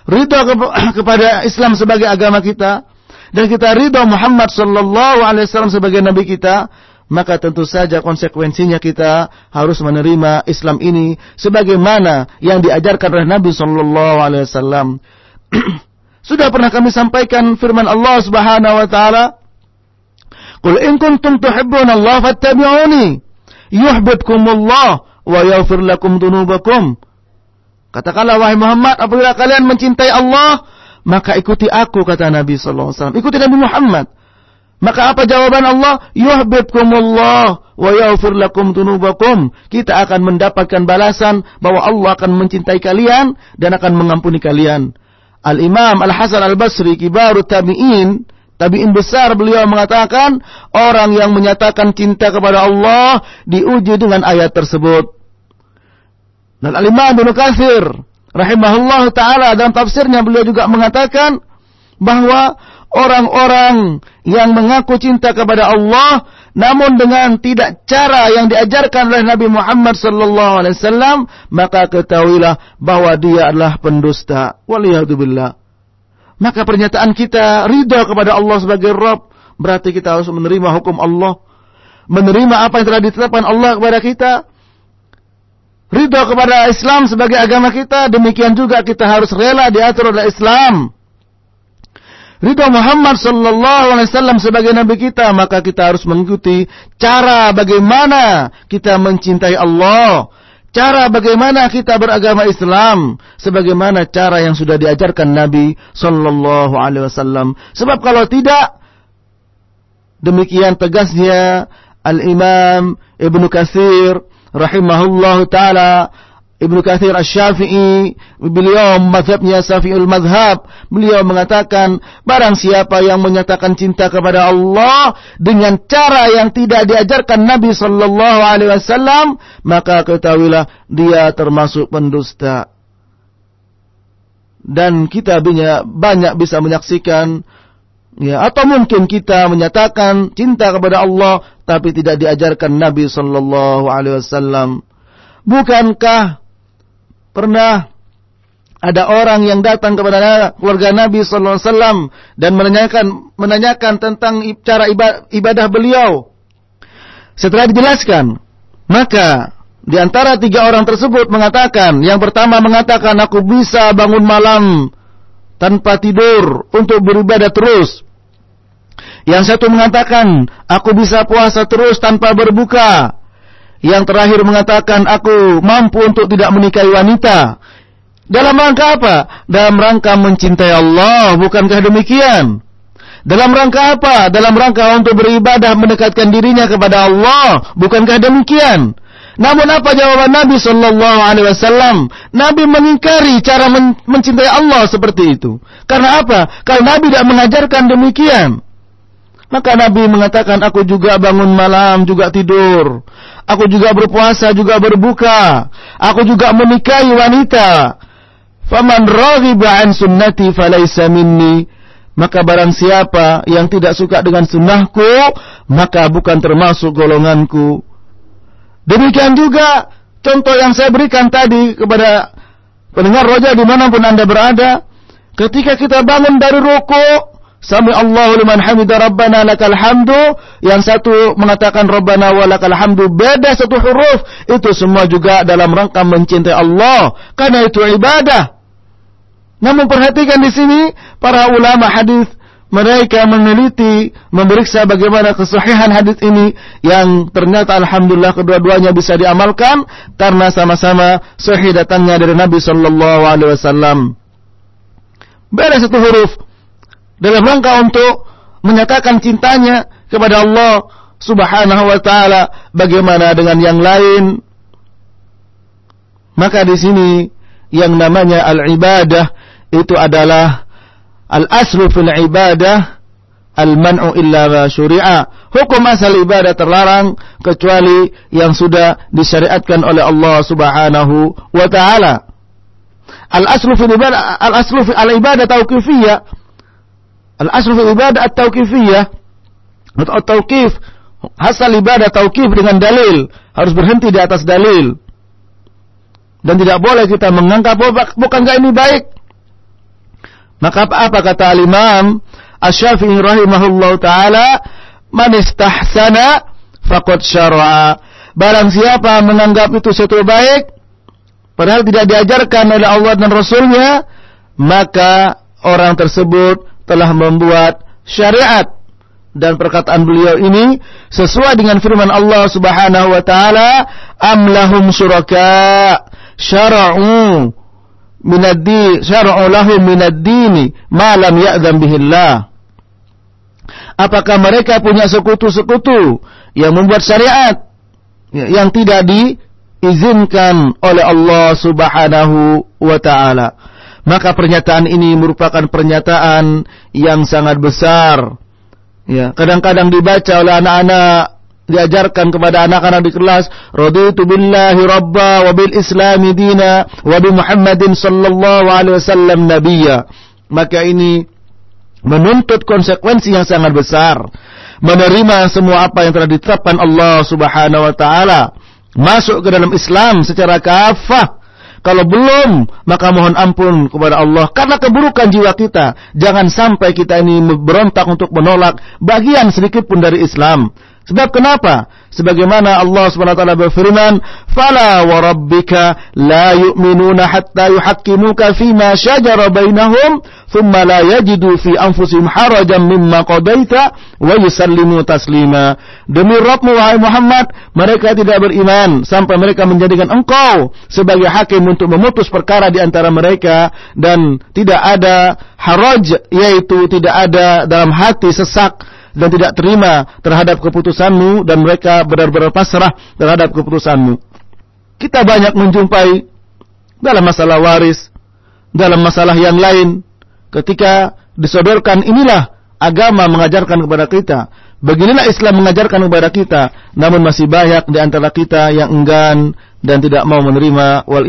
S1: ridho (clears throat) kepada Islam sebagai agama kita, dan kita ridho Muhammad Sallallahu Alaihi Wasallam sebagai Nabi kita, maka tentu saja konsekuensinya kita harus menerima Islam ini sebagaimana yang diajarkan oleh Nabi Sallallahu Alaihi Wasallam. (clears throat) Sudah pernah kami sampaikan firman Allah Subhanahu wa taala, "Qul in kuntum tuhibbun Allah fattabi'uni yuhibbukumullah wa yaghfir lakum dunubakum." Katakanlah wahai Muhammad, apabila kalian mencintai Allah, maka ikuti aku kata Nabi sallallahu alaihi wasallam. Ikuti Nabi Muhammad. Maka apa jawaban Allah? Yuhibbukumullah wa yaghfir lakum dunubakum. Kita akan mendapatkan balasan bahwa Allah akan mencintai kalian dan akan mengampuni kalian. Al-Imam Al-Hasan Al-Basri kibaru tabi'in Tabi'in besar beliau mengatakan orang yang menyatakan cinta kepada Allah diuji dengan ayat tersebut. Dan Al-Imam Ibnu Katsir rahimahullah taala dalam tafsirnya beliau juga mengatakan bahwa orang-orang yang mengaku cinta kepada Allah namun dengan tidak cara yang diajarkan oleh Nabi Muhammad sallallahu alaihi wasallam maka ketahuilah bahwa dia adalah pendusta. Waliyadzubillah maka pernyataan kita ridha kepada Allah sebagai Rabb berarti kita harus menerima hukum Allah. Menerima apa yang telah ditetapkan Allah kepada kita ridho kepada Islam sebagai agama kita, demikian juga kita harus rela diatur oleh Islam. Ridho Muhammad sallallahu alaihi wasallam sebagai nabi kita, maka kita harus mengikuti cara bagaimana kita mencintai Allah, cara bagaimana kita beragama Islam, sebagaimana cara yang sudah diajarkan Nabi sallallahu alaihi wasallam. Sebab kalau tidak demikian tegasnya Al-Imam Ibnu Katsir rahimahullah taala Ibnu Katsir Asy-Syafi'i beliau mazhabnya Syafi'ul mazhab beliau mengatakan barang siapa yang menyatakan cinta kepada Allah dengan cara yang tidak diajarkan Nabi sallallahu alaihi wasallam maka ketahuilah dia termasuk pendusta. Dan kita banyak bisa menyaksikan Ya, atau mungkin kita menyatakan cinta kepada Allah tapi tidak diajarkan Nabi sallallahu alaihi wasallam. Bukankah pernah ada orang yang datang kepada keluarga Nabi sallallahu alaihi wasallam dan menanyakan menanyakan tentang cara ibadah beliau. Setelah dijelaskan, maka di antara tiga orang tersebut mengatakan, yang pertama mengatakan aku bisa bangun malam tanpa tidur untuk beribadah terus. Yang satu mengatakan, aku bisa puasa terus tanpa berbuka. Yang terakhir mengatakan, aku mampu untuk tidak menikahi wanita. Dalam rangka apa? Dalam rangka mencintai Allah, bukankah demikian? Dalam rangka apa? Dalam rangka untuk beribadah mendekatkan dirinya kepada Allah, bukankah demikian? Namun apa jawaban Nabi Shallallahu Alaihi Wasallam? Nabi mengingkari cara men mencintai Allah seperti itu. Karena apa? Karena Nabi tidak mengajarkan demikian. Maka Nabi mengatakan, aku juga bangun malam, juga tidur. Aku juga berpuasa, juga berbuka. Aku juga menikahi wanita. Faman raghiba an sunnati falaysa minni. Maka barang siapa yang tidak suka dengan sunnahku, maka bukan termasuk golonganku. Demikian juga contoh yang saya berikan tadi kepada pendengar roja di mana pun anda berada. Ketika kita bangun dari rukuk, Sami Allahu liman hamida Rabbana lakal hamdu. Yang satu mengatakan Rabbana wa lakal hamdu. Beda satu huruf. Itu semua juga dalam rangka mencintai Allah. Karena itu ibadah. Namun perhatikan di sini para ulama hadis mereka meneliti, memeriksa bagaimana kesahihan hadis ini yang ternyata alhamdulillah kedua-duanya bisa diamalkan karena sama-sama sahih datangnya dari Nabi sallallahu alaihi wasallam. Beda satu huruf dalam rangka untuk menyatakan cintanya kepada Allah Subhanahu wa taala bagaimana dengan yang lain maka di sini yang namanya al-ibadah itu adalah al-aslu fil ibadah al-man'u illa ma syuri'a. Hukum asal ibadah terlarang kecuali yang sudah disyariatkan oleh Allah Subhanahu wa taala. Al-aslu fil ibadah al-aslu fil al-ibadah tauqifiyah. Al-aslu fil ibadah at-tauqifiyah. Atau tauqif asal ibadah tauqif dengan dalil, harus berhenti di atas dalil. Dan tidak boleh kita menganggap bukankah ini baik? Maka apa, apa kata al-Imam Asy-Syafi'i rahimahullah taala, "Man istahsana faqad syara'a." Barang siapa menganggap itu sesuatu baik padahal tidak diajarkan oleh Allah dan Rasulnya, maka orang tersebut telah membuat syariat dan perkataan beliau ini sesuai dengan firman Allah Subhanahu wa taala, "Am lahum syuraka syara'u minad-din syara'u lahum minad-dini ma lam ya'zam bihillah." Apakah mereka punya sekutu-sekutu yang membuat syariat yang tidak diizinkan oleh Allah Subhanahu wa taala? Maka pernyataan ini merupakan pernyataan yang sangat besar. Ya, kadang-kadang dibaca oleh anak-anak diajarkan kepada anak-anak di kelas raditu billahi rabba wa bil islami dina wa bi muhammadin sallallahu alaihi wasallam nabiyya maka ini menuntut konsekuensi yang sangat besar, menerima semua apa yang telah ditetapkan Allah Subhanahu wa taala, masuk ke dalam Islam secara kafah. Kalau belum, maka mohon ampun kepada Allah karena keburukan jiwa kita. Jangan sampai kita ini berontak untuk menolak bagian sedikit pun dari Islam. Sebab kenapa? Sebagaimana Allah SWT berfirman, "Fala wa rabbika la yu'minuna hatta yuhaqqimuka fima shajara bainahum, thumma la yajidu fi anfusihim harajan mimma qadaita wa yusallimu taslima." Demi Rabbmu wahai Muhammad, mereka tidak beriman sampai mereka menjadikan engkau sebagai hakim untuk memutus perkara di antara mereka dan tidak ada haraj yaitu tidak ada dalam hati sesak dan tidak terima terhadap keputusanmu dan mereka benar-benar pasrah terhadap keputusanmu. Kita banyak menjumpai dalam masalah waris, dalam masalah yang lain, ketika disodorkan inilah agama mengajarkan kepada kita, beginilah Islam mengajarkan kepada kita, namun masih banyak di antara kita yang enggan dan tidak mau menerima wal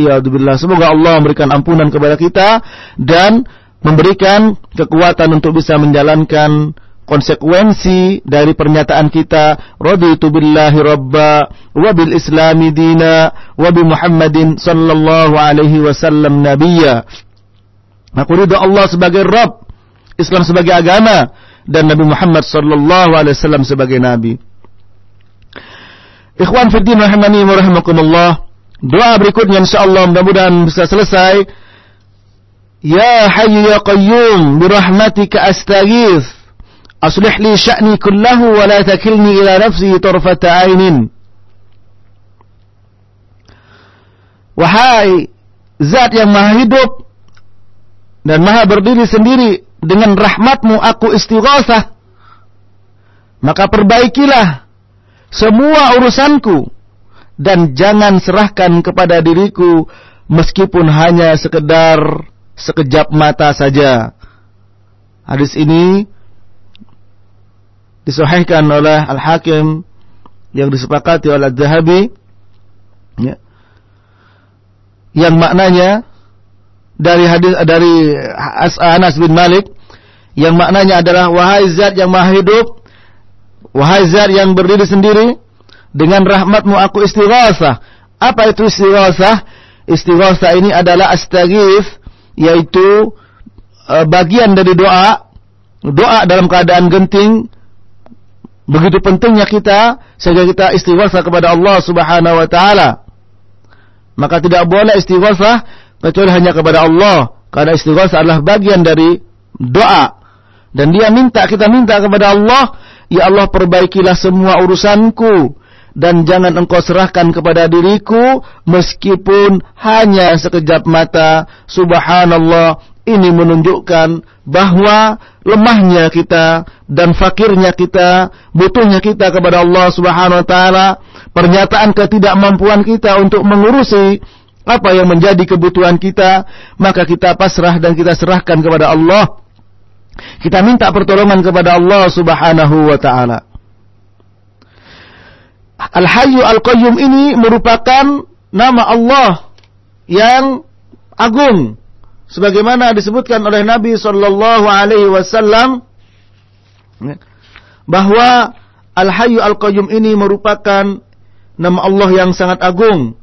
S1: Semoga Allah memberikan ampunan kepada kita dan memberikan kekuatan untuk bisa menjalankan konsekuensi dari pernyataan kita raditu billahi rabba wa bil islami dina wa bi Muhammadin sallallahu alaihi wasallam nabiyya. Aku ridha Allah sebagai Rabb Islam sebagai agama dan Nabi Muhammad sallallahu alaihi wasallam sebagai nabi. Ikhwan fiddin rahimani wa rahimakumullah doa berikutnya insyaallah mudah-mudahan bisa selesai. Ya Hayyu ya Qayyum birahmatika astaghith أصلح لي شأني كله ولا تكلني إلى نفسي طرفة عين Wahai zat yang maha hidup dan maha berdiri sendiri dengan rahmatmu aku istighosah maka perbaikilah semua urusanku dan jangan serahkan kepada diriku meskipun hanya sekedar sekejap mata saja. Hadis ini disahihkan oleh Al-Hakim yang disepakati oleh Al-Zahabi ya, yang maknanya dari hadis dari Anas bin Malik yang maknanya adalah wahai zat yang maha hidup wahai zat yang berdiri sendiri dengan rahmatmu aku istighasah apa itu istighasah istighasah ini adalah astaghith yaitu uh, bagian dari doa doa dalam keadaan genting Begitu pentingnya kita sehingga kita istighfar kepada Allah Subhanahu wa taala. Maka tidak boleh istighfar kecuali hanya kepada Allah karena istighfar adalah bagian dari doa. Dan dia minta kita minta kepada Allah, ya Allah perbaikilah semua urusanku dan jangan engkau serahkan kepada diriku meskipun hanya sekejap mata. Subhanallah, ini menunjukkan bahwa lemahnya kita dan fakirnya kita, butuhnya kita kepada Allah Subhanahu wa taala, pernyataan ketidakmampuan kita untuk mengurusi apa yang menjadi kebutuhan kita, maka kita pasrah dan kita serahkan kepada Allah. Kita minta pertolongan kepada Allah Subhanahu wa taala. Al-Hayyu Al-Qayyum ini merupakan nama Allah yang agung sebagaimana disebutkan oleh Nabi sallallahu alaihi wasallam bahwa Al-Hayyu Al-Qayyum ini merupakan nama Allah yang sangat agung.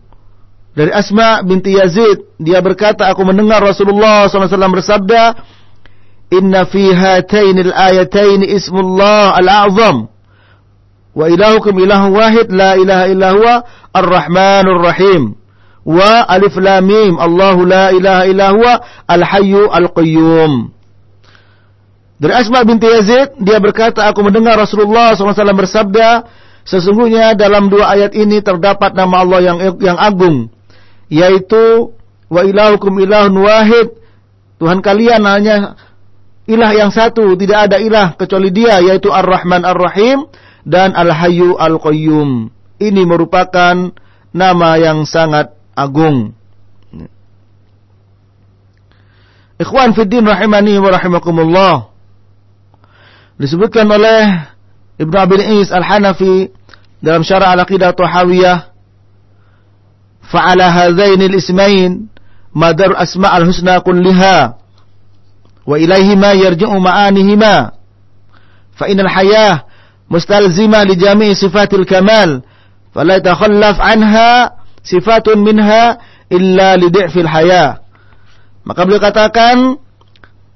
S1: Dari Asma binti Yazid, dia berkata, aku mendengar Rasulullah SAW bersabda, Inna fi hatainil ayataini ismullah al-a'zam. Wa ilahukum ilahu wahid la ilaha illa huwa ar-rahmanur rahim. Wa alif lam mim Allahu la ilaha illa huwa al-hayyu al-qayyum. Dari Asma binti Yazid, dia berkata, aku mendengar Rasulullah SAW bersabda, sesungguhnya dalam dua ayat ini terdapat nama Allah yang yang agung, yaitu wa ilahukum ilahun wahid. Tuhan kalian hanya ilah yang satu, tidak ada ilah kecuali Dia yaitu Ar-Rahman Ar-Rahim dan Al-Hayyu Al-Qayyum. Ini merupakan nama yang sangat agung. Ikhwan fiddin rahimani wa rahimakumullah. Disebutkan oleh Ibnu Abi Is Al-Hanafi dalam syarah Al-Aqidah Tuhawiyah fa'ala hadzaini al-ismain madar asma al-husna kulliha wa ilaihima yarji'u ma'anihima hayah mustalzima li jami'i sifatil kamal fala yatakhallaf anha sifatun minha illa li di'fil hayah maka beliau katakan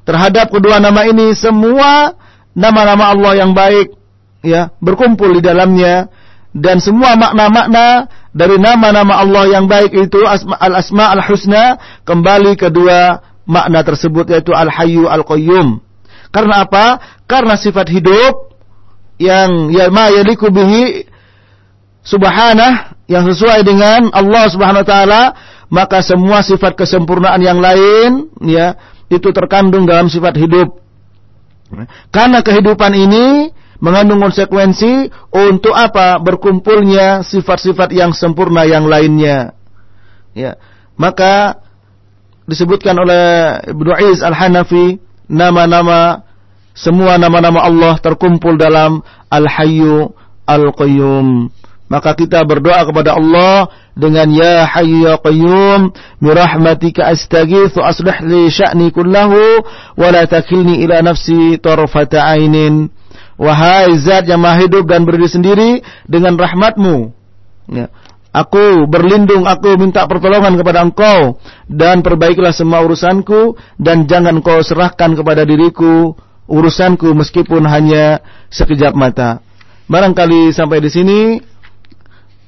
S1: terhadap kedua nama ini semua nama-nama Allah yang baik ya berkumpul di dalamnya dan semua makna-makna dari nama-nama Allah yang baik itu al-asma al-husna kembali kedua makna tersebut yaitu Al-Hayyu Al-Qayyum. Karena apa? Karena sifat hidup yang ya ma yaliku bihi subhanah yang sesuai dengan Allah Subhanahu wa taala, maka semua sifat kesempurnaan yang lain ya itu terkandung dalam sifat hidup. Karena kehidupan ini mengandung konsekuensi untuk apa? Berkumpulnya sifat-sifat yang sempurna yang lainnya. Ya. Maka disebutkan oleh Ibnu Iz Al-Hanafi nama-nama semua nama-nama Allah terkumpul dalam Al-Hayyu Al-Qayyum. Maka kita berdoa kepada Allah dengan Ya Hayyu Ya Qayyum bi rahmatika astaghitsu aslih li sya'ni kullahu wa la takilni ila nafsi tarfata ainin. Wahai zat yang maha hidup dan berdiri sendiri dengan rahmatmu. Ya. Aku berlindung, aku minta pertolongan kepada engkau dan perbaikilah semua urusanku dan jangan kau serahkan kepada diriku urusanku meskipun hanya sekejap mata. Barangkali sampai di sini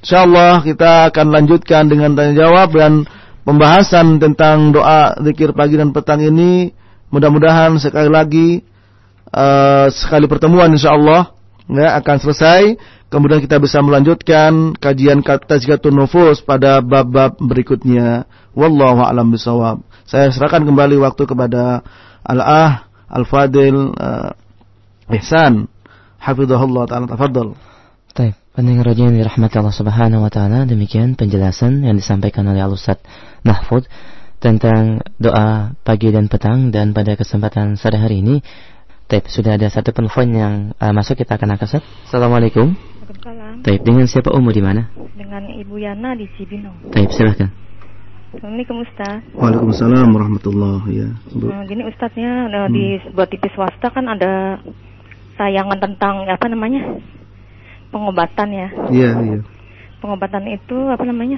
S1: insyaallah kita akan lanjutkan dengan tanya jawab dan pembahasan tentang doa zikir pagi dan petang ini mudah-mudahan sekali lagi uh, sekali pertemuan insyaallah ya akan selesai Kemudian kita bisa melanjutkan kajian tazkiyatun nufus pada bab-bab berikutnya. Wallahu a'lam bisawab. Saya serahkan kembali waktu kepada Al-Ah Al-Fadil uh, Ihsan. Hafizahullah taala tafadhal.
S2: Baik, pendengar radio yang dirahmati Allah Subhanahu wa taala, demikian penjelasan yang disampaikan oleh Al Ustaz Mahfud tentang doa pagi dan petang dan pada kesempatan sore hari ini Taib, sudah ada satu penelpon yang uh, masuk kita akan angkat. Assalamualaikum.
S3: Waalaikumsalam.
S2: Taib, dengan siapa umur di mana?
S3: Dengan Ibu Yana di Cibinong.
S2: Taib, silahkan.
S3: Assalamualaikum Ustaz.
S1: Waalaikumsalam warahmatullahi ya.
S3: Nah, gini Ustaznya hmm. di buat TV swasta kan ada tayangan tentang apa namanya pengobatan ya.
S1: Iya iya.
S3: Pengobatan itu apa namanya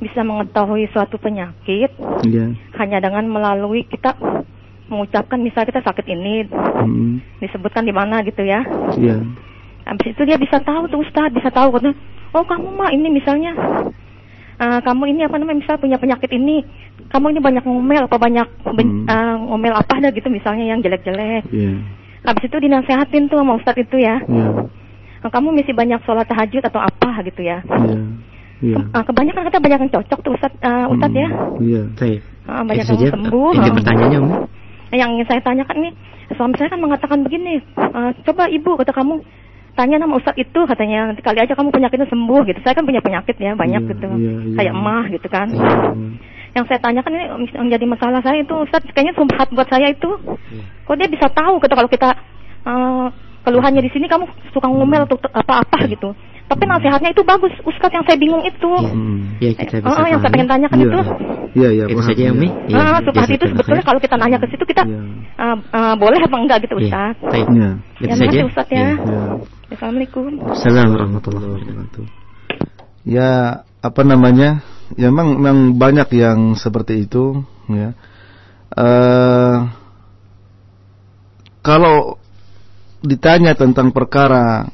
S3: bisa mengetahui suatu penyakit.
S1: Iya.
S3: Hanya dengan melalui kita mengucapkan misal kita sakit ini hmm. disebutkan di mana gitu ya.
S1: Iya.
S3: Habis itu dia bisa tahu tuh Ustaz, bisa tahu kan. Oh, kamu mah ini misalnya uh, kamu ini apa namanya misal punya penyakit ini. Kamu ini banyak ngomel apa banyak hmm. uh, ngomel apa dah gitu misalnya yang jelek-jelek.
S1: Iya.
S3: Habis itu dinasehatin tuh sama Ustaz itu ya.
S1: Iya.
S3: Uh, kamu mesti banyak sholat tahajud atau apa gitu ya.
S1: Iya. Iya.
S3: Uh, kebanyakan kata banyak yang cocok tuh Ustaz, uh, Ustaz hmm. ya.
S1: Iya.
S3: Uh, banyak yang sembuh.
S2: Ini pertanyaannya,
S3: yang ingin saya tanyakan ini suami saya kan mengatakan begini uh, coba ibu kata kamu tanya nama Ustadz itu katanya nanti kali aja kamu penyakitnya sembuh gitu. Saya kan punya penyakit ya banyak
S1: Iya,
S3: gitu.
S1: iya, iya.
S3: Kayak emah gitu kan.
S1: Hmm.
S3: Yang saya tanyakan ini yang jadi masalah saya itu Ustadz kayaknya sumbat buat saya itu. Kok dia bisa tahu gitu kalau kita eh, keluhannya di sini kamu suka ngomel atau apa-apa gitu. Tapi nasihatnya itu bagus Ustadz yang saya bingung itu.
S1: Hmm.
S2: Ya kita bisa
S3: Oh, yang saya pengen tanyakan
S1: Iya.
S3: itu.
S1: Iya, iya,
S2: Itu
S1: paham,
S2: saja ya,
S1: iya.
S2: Mi. Iya,
S3: Ah, subhat itu sebetulnya kalau kita nanya ke situ kita
S1: Iya.
S3: eh, eh, boleh apa enggak gitu. Ustaz.
S2: Baik.
S1: Iya.
S2: Itu
S3: Ya,
S2: saja.
S3: Ustaz ya.
S2: Iya.
S1: Iya.
S3: Assalamualaikum.
S2: Assalamualaikum warahmatullahi wabarakatuh.
S1: Ya, apa namanya? Ya memang, memang banyak yang seperti itu, ya. Eh kalau ditanya tentang perkara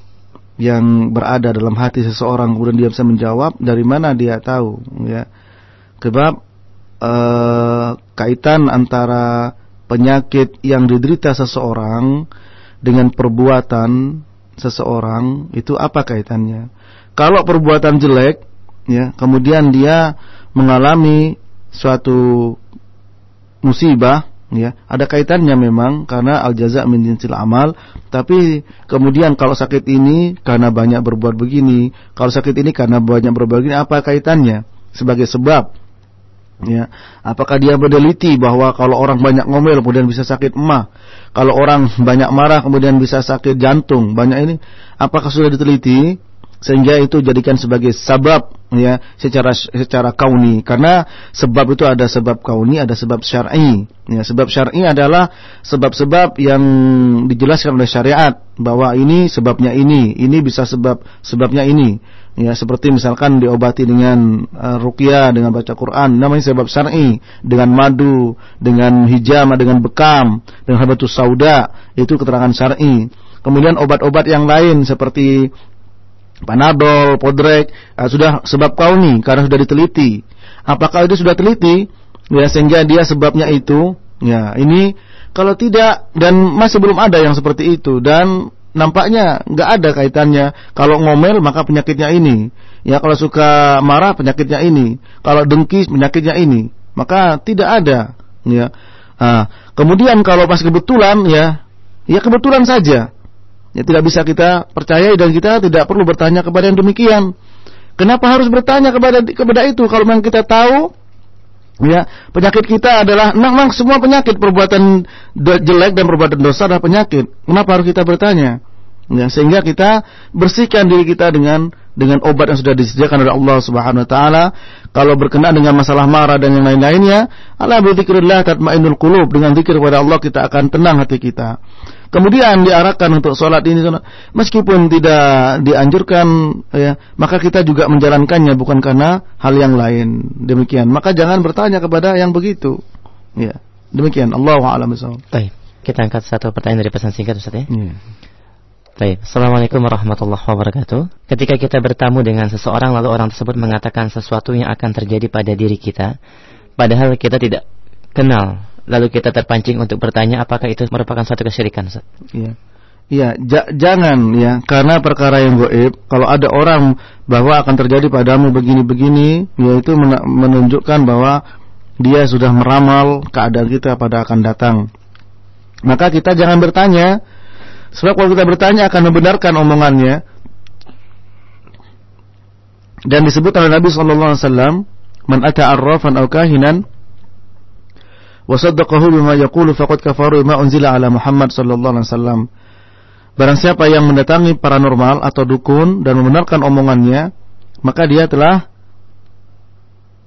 S1: yang berada dalam hati seseorang kemudian dia bisa menjawab dari mana dia tahu ya. Sebab eh, kaitan antara penyakit yang diderita seseorang dengan perbuatan seseorang itu apa kaitannya? Kalau perbuatan jelek ya kemudian dia mengalami suatu musibah ya ada kaitannya memang karena al jaza min jinsil amal tapi kemudian kalau sakit ini karena banyak berbuat begini kalau sakit ini karena banyak berbuat begini apa kaitannya? Sebagai sebab. Ya apakah dia meneliti bahwa kalau orang banyak ngomel kemudian bisa sakit emah kalau orang banyak marah kemudian bisa sakit jantung banyak ini apakah sudah diteliti sehingga itu jadikan sebagai sebab ya secara secara kauni. Karena sebab itu ada sebab kauni ada sebab syar'i. Ya sebab syar'i adalah sebab-sebab yang dijelaskan oleh syariat bahwa ini sebabnya ini ini bisa sebab sebabnya ini. Ya seperti misalkan diobati dengan uh, ruqyah dengan baca Quran namanya sebab syar'i. Dengan madu dengan hijama dengan bekam dengan habatus sauda itu keterangan syar'i. Kemudian obat-obat yang lain seperti Panadol, Podrek, eh, sudah sebab kauni karena sudah diteliti. Apakah itu sudah teliti? Ya sehingga dia sebabnya itu. Ya ini kalau tidak dan masih belum ada yang seperti itu dan nampaknya nggak ada kaitannya. Kalau ngomel maka penyakitnya ini. Ya kalau suka marah penyakitnya ini. Kalau dengki penyakitnya ini. Maka tidak ada. Ya. Nah, kemudian kalau pas kebetulan ya, ya kebetulan saja. Ya tidak bisa kita percayai dan kita tidak perlu bertanya kepada yang demikian. Kenapa harus bertanya kepada kepada itu kalau memang kita tahu ya penyakit kita adalah memang semua penyakit perbuatan jelek dan perbuatan dosa adalah penyakit. Kenapa harus kita bertanya? Ya, sehingga kita bersihkan diri kita dengan dengan obat yang sudah disediakan oleh Allah Subhanahu wa taala. Kalau berkenaan dengan masalah marah dan yang lain-lainnya, ala bi dzikrillah tatmainnul qulub. Dengan zikir kepada Allah kita akan tenang hati kita. Kemudian diarahkan untuk sholat ini meskipun tidak dianjurkan ya, maka kita juga menjalankannya bukan karena hal yang lain. Demikian. Maka jangan bertanya kepada yang begitu. Ya. Demikian. Allahu a'lam.
S2: Baik. Kita angkat satu pertanyaan dari pesan singkat Ustaz ya.
S1: Ya.
S2: Baik, Assalamualaikum warahmatullahi wabarakatuh. Ketika kita bertamu dengan seseorang lalu orang tersebut mengatakan sesuatu yang akan terjadi pada diri kita, padahal kita tidak kenal, lalu kita terpancing untuk bertanya apakah itu merupakan suatu kesyirikan.
S1: Iya. Iya, ja- jangan ya, karena perkara yang goib, kalau ada orang bahwa akan terjadi padamu begini-begini, yaitu men- menunjukkan bahwa dia sudah meramal keadaan kita pada akan datang. Maka kita jangan bertanya, sebab kalau kita bertanya akan membenarkan omongannya. Dan disebut oleh Nabi sallallahu alaihi wasallam, "Man ata arrafan aw kahinan wa saddaqahu bima yaqulu faqad kafaru bima unzila ala Muhammad sallallahu alaihi wasallam." Barang siapa yang mendatangi paranormal atau dukun dan membenarkan omongannya, maka dia telah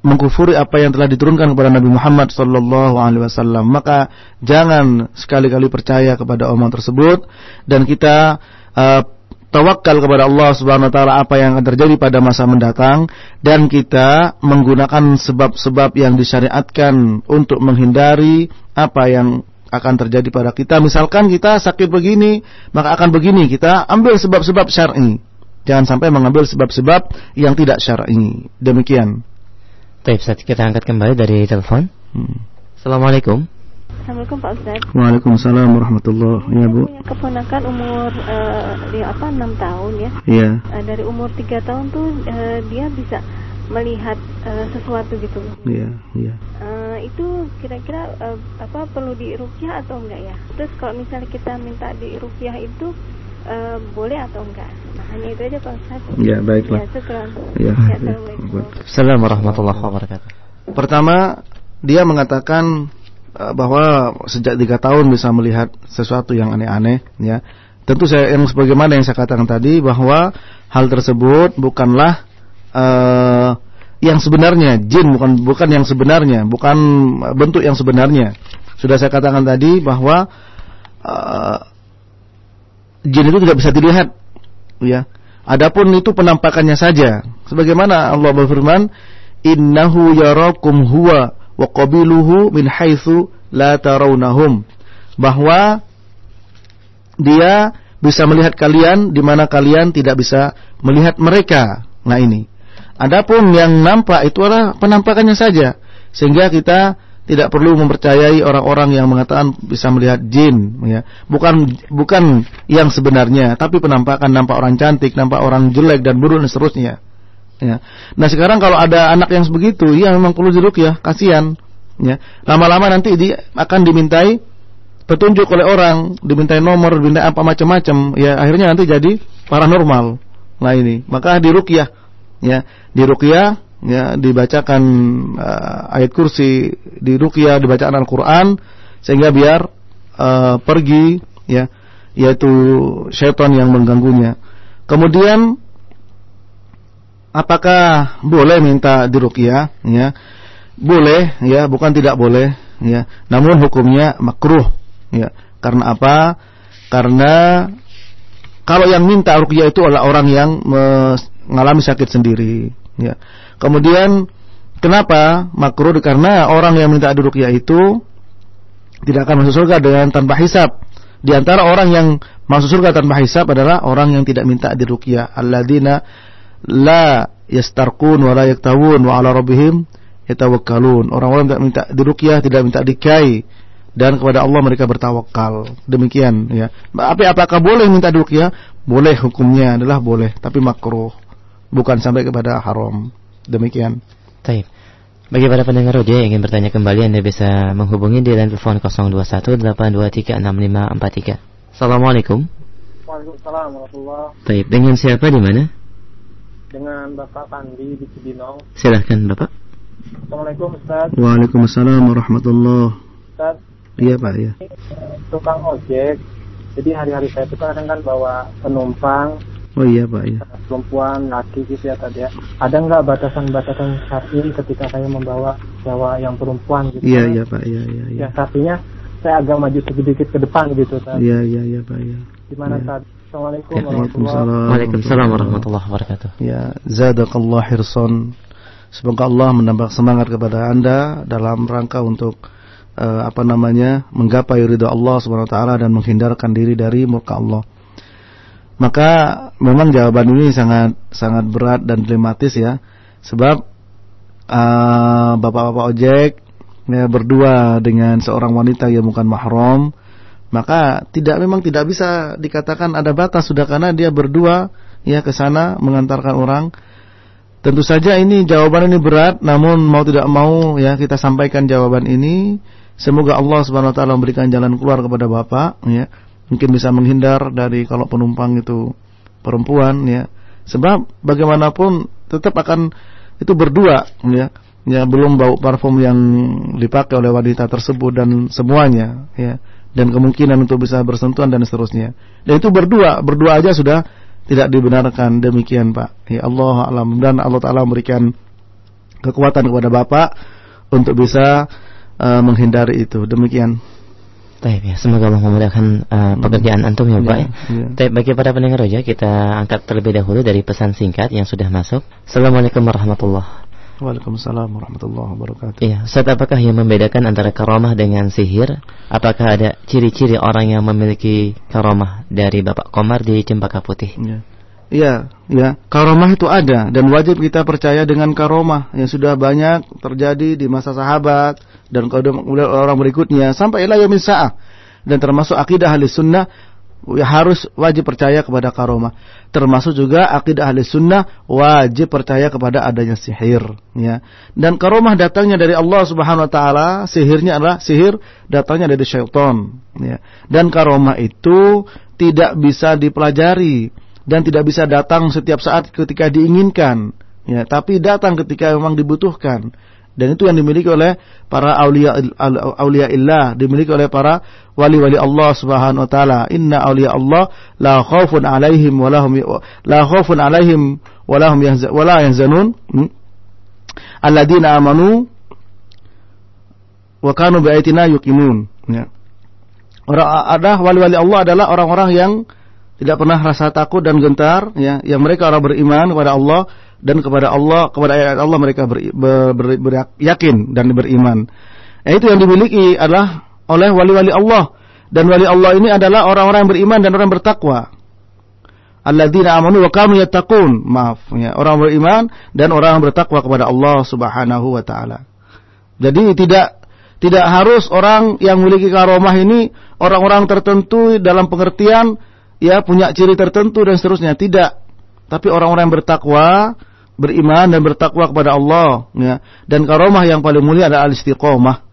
S1: mengkufuri apa yang telah diturunkan kepada Nabi Muhammad sallallahu alaihi wasallam. Maka jangan sekali-kali percaya kepada omongan tersebut dan kita uh, tawakal kepada Allah Subhanahu wa taala apa yang akan terjadi pada masa mendatang dan kita menggunakan sebab-sebab yang disyariatkan untuk menghindari apa yang akan terjadi pada kita. Misalkan kita sakit begini, maka akan begini. Kita ambil sebab-sebab syar'i. Jangan sampai mengambil sebab-sebab yang tidak syar'i. Demikian.
S2: Baik, Ustaz, kita angkat kembali dari telepon.
S1: Hmm.
S2: Assalamualaikum.
S3: Assalamualaikum Pak Ustaz.
S1: Waalaikumsalam warahmatullahi Ya, Bu.
S3: Punya keponakan umur eh, dia apa 6 tahun ya.
S1: Iya.
S3: Eh, dari umur 3 tahun tuh eh, dia bisa melihat eh, sesuatu gitu loh.
S1: Iya, iya.
S3: Eh, itu kira-kira eh, apa perlu dirukyah atau enggak ya? Terus kalau misalnya kita minta dirukyah itu uh, boleh atau enggak. Nah, hanya itu aja Pak Ustaz.
S1: Ya, baiklah.
S3: Ya, syukran.
S1: Ya.
S3: Ya, Assalamualaikum.
S2: Assalamualaikum warahmatullahi wabarakatuh.
S1: Pertama, dia mengatakan uh, bahwa sejak tiga tahun bisa melihat sesuatu yang aneh-aneh, ya. Tentu saya yang sebagaimana yang saya katakan tadi bahwa hal tersebut bukanlah uh, yang sebenarnya jin bukan bukan yang sebenarnya bukan bentuk yang sebenarnya sudah saya katakan tadi bahwa uh, jin itu tidak bisa dilihat. Ya. Adapun itu penampakannya saja. Sebagaimana Allah berfirman innahu yarakum huwa wa qabiluhu min haitsu la tarawnahum. Bahwa dia bisa melihat kalian di mana kalian tidak bisa melihat mereka. Nah ini. Adapun yang nampak itu adalah penampakannya saja. Sehingga kita tidak perlu mempercayai orang-orang yang mengatakan bisa melihat jin ya. Bukan bukan yang sebenarnya tapi penampakan nampak orang cantik nampak orang jelek dan buruk dan seterusnya ya. Nah sekarang kalau ada anak yang begitu ya memang perlu jeruk ya kasihan ya. Lama-lama nanti dia akan dimintai petunjuk oleh orang dimintai nomor dimintai apa macam-macam ya akhirnya nanti jadi paranormal. Nah ini. Maka dirukyah ya. Dirukyah ya dibacakan uh, ayat kursi di ruqyah dibacakan Al-Qur'an sehingga biar uh, pergi ya yaitu syaitan yang mengganggunya. Kemudian apakah boleh minta diruqyah ya? Boleh ya, bukan tidak boleh ya. Namun hukumnya makruh ya. Karena apa? Karena kalau yang minta ruqyah itu adalah orang yang mengalami sakit sendiri ya. Kemudian kenapa makruh? Karena orang yang minta ruqyah itu tidak akan masuk surga dengan tanpa hisab. Di antara orang yang masuk surga tanpa hisab adalah orang yang tidak minta diruqyah. Alladzina la yastarqun wa la yaktawun wa ala rabbihim yatawakkalun. Orang-orang tidak minta diruqyah, tidak minta dikai dan kepada Allah mereka bertawakal. Demikian ya. Tapi apakah boleh minta diruqyah? Boleh hukumnya adalah boleh, tapi makruh. Bukan sampai kepada haram. Demikian.
S2: Taib. Bagi para pendengar roja yang ingin bertanya kembali Anda bisa menghubungi di line telepon 0218236543. Assalamualaikum.
S4: Waalaikumsalam warahmatullahi
S2: Taib. Dengan siapa di mana?
S4: Dengan Bapak Pandi di Cibinong.
S2: Silahkan Bapak.
S4: Assalamualaikum Ustaz.
S1: Waalaikumsalam warahmatullahi.
S4: Ustaz.
S1: Iya Pak ya.
S4: Tukang ojek. Jadi hari-hari saya itu kadang kan bawa penumpang
S1: Oh iya Pak ya.
S4: perempuan, laki gitu ya tadi ya. Ada nggak batasan-batasan syar'i ketika saya membawa Jawa yang perempuan gitu?
S1: Iya iya Pak iya iya iya.
S4: Ya artinya saya agak maju sedikit ke depan gitu Ustaz.
S1: Iya iya iya Pak ya.
S4: Gimana
S1: Ya.
S4: Ustaz? Assalamualaikum
S2: Ya,
S4: warahmatullahi
S1: Waalaikumsalam.
S2: Warahmatullahi wabarakatuh.
S1: Ya, zadakallah hirson. Semoga Allah menambah semangat kepada Anda dalam rangka untuk eh, apa namanya? menggapai ridha Allah Subhanahu wa taala dan menghindarkan diri dari murka Allah. Maka memang jawaban ini sangat sangat berat dan dilematis ya. Sebab eh, bapak-bapak ojek ya, berdua dengan seorang wanita yang bukan mahram, maka tidak memang tidak bisa dikatakan ada batas sudah karena dia berdua ya ke sana mengantarkan orang. Tentu saja ini jawaban ini berat, namun mau tidak mau ya kita sampaikan jawaban ini. Semoga Allah Subhanahu wa taala memberikan jalan keluar kepada Bapak ya. Mungkin bisa menghindar dari kalau penumpang itu perempuan ya. Sebab bagaimanapun tetap akan itu berdua ya. Ya belum bau parfum yang dipakai oleh wanita tersebut dan semuanya ya. Dan kemungkinan untuk bisa bersentuhan dan seterusnya. Dan itu berdua, berdua aja sudah tidak dibenarkan demikian Pak. Ya Allah alam dan Allah Taala memberikan kekuatan kepada Bapak untuk bisa uh, menghindari itu. Demikian.
S2: Taib ya, semoga Allah memudahkan uh, pekerjaan antum ya Pak.
S1: Ya,
S2: ya.
S1: ya.
S2: Taib bagi para pendengar roja kita angkat terlebih dahulu dari pesan singkat yang sudah masuk. Assalamualaikum warahmatullahi
S1: Waalaikumsalam warahmatullahi wabarakatuh.
S2: Iya, Ustaz apakah yang membedakan antara karomah dengan sihir? Apakah ada ciri-ciri orang yang memiliki karomah dari Bapak Komar di Cempaka Putih?
S1: Ya. Iya, ya. Karomah itu ada dan wajib kita percaya dengan karomah yang sudah banyak terjadi di masa sahabat dan kemudian orang berikutnya sampai ila yaumil sa'ah. Dan termasuk akidah ahli sunnah ya harus wajib percaya kepada karomah. Termasuk juga akidah ahli sunnah wajib percaya kepada adanya sihir. Ya. Dan karomah datangnya dari Allah Subhanahu Wa Taala, sihirnya adalah sihir datangnya dari syaitan. Ya. Dan karomah itu tidak bisa dipelajari dan tidak bisa datang setiap saat ketika diinginkan ya tapi datang ketika memang dibutuhkan dan itu yang dimiliki oleh para aulia aulia illah dimiliki oleh para wali-wali Allah Subhanahu wa taala. Inna aulia Allah la khaufun alaihim wa lahum la khaufun alaihim wa lahum wa la yahzanun. Hmm? amanu wa kanu bi ayatina yuqinun. Ya. Orang ada wali-wali Allah adalah orang-orang yang tidak pernah rasa takut dan gentar ya. Yang mereka orang beriman kepada Allah dan kepada Allah kepada ayat Allah mereka ber, ber, ber, ber, yakin dan beriman. Nah, itu yang dimiliki adalah oleh wali-wali Allah dan wali Allah ini adalah orang-orang yang beriman dan orang bertakwa. Alladzina amanu wa kanu yattaqun. Maaf ya, orang beriman dan orang bertakwa kepada Allah Subhanahu wa taala. Jadi tidak tidak harus orang yang memiliki karomah ini orang-orang tertentu dalam pengertian ya punya ciri tertentu dan seterusnya. Tidak. Tapi orang-orang yang bertakwa beriman dan bertakwa kepada Allah ya. Dan karomah yang paling mulia adalah istiqomah.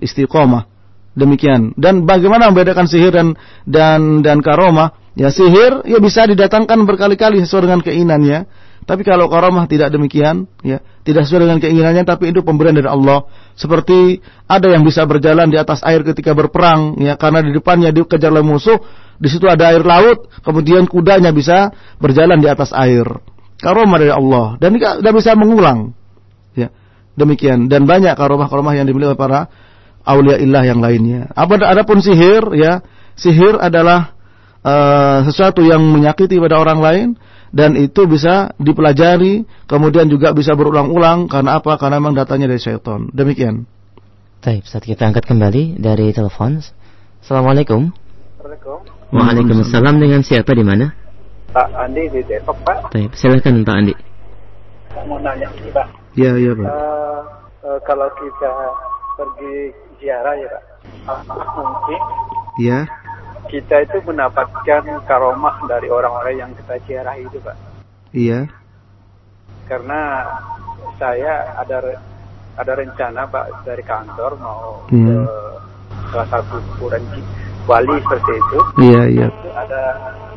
S1: Istiqomah. Demikian. Dan bagaimana membedakan sihir dan dan dan karomah? Ya sihir ya bisa didatangkan berkali-kali sesuai dengan keinginannya. Tapi kalau karomah tidak demikian, ya, tidak sesuai dengan keinginannya tapi itu pemberian dari Allah. Seperti ada yang bisa berjalan di atas air ketika berperang, ya, karena di depannya dikejar oleh musuh, di situ ada air laut, kemudian kudanya bisa berjalan di atas air karomah dari Allah dan tidak bisa mengulang. Ya. Demikian dan banyak karomah-karomah yang dimiliki oleh para aulia illah yang lainnya. Apa adapun sihir ya, sihir adalah uh, sesuatu yang menyakiti pada orang lain dan itu bisa dipelajari kemudian juga bisa berulang-ulang karena apa? Karena memang datanya dari syaitan. Demikian.
S2: Baik, saat kita angkat kembali dari telepon. Assalamualaikum. Waalaikumsalam. Waalaikumsalam dengan siapa di mana?
S5: Pak Andi di Depok, Pak.
S2: Baik, silakan Pak Andi.
S5: Saya mau nanya ini, Pak.
S1: Iya, iya, Pak.
S5: Uh, uh, kalau kita pergi ziarah ya, Pak. Apakah mungkin
S1: Iya.
S5: kita itu mendapatkan karomah dari orang-orang yang kita ziarah itu, Pak?
S1: Iya.
S5: Karena saya ada ada rencana, Pak, dari kantor mau
S1: Hmm.
S5: ke salah satu kuburan wali seperti itu.
S1: Iya, iya.
S5: Ada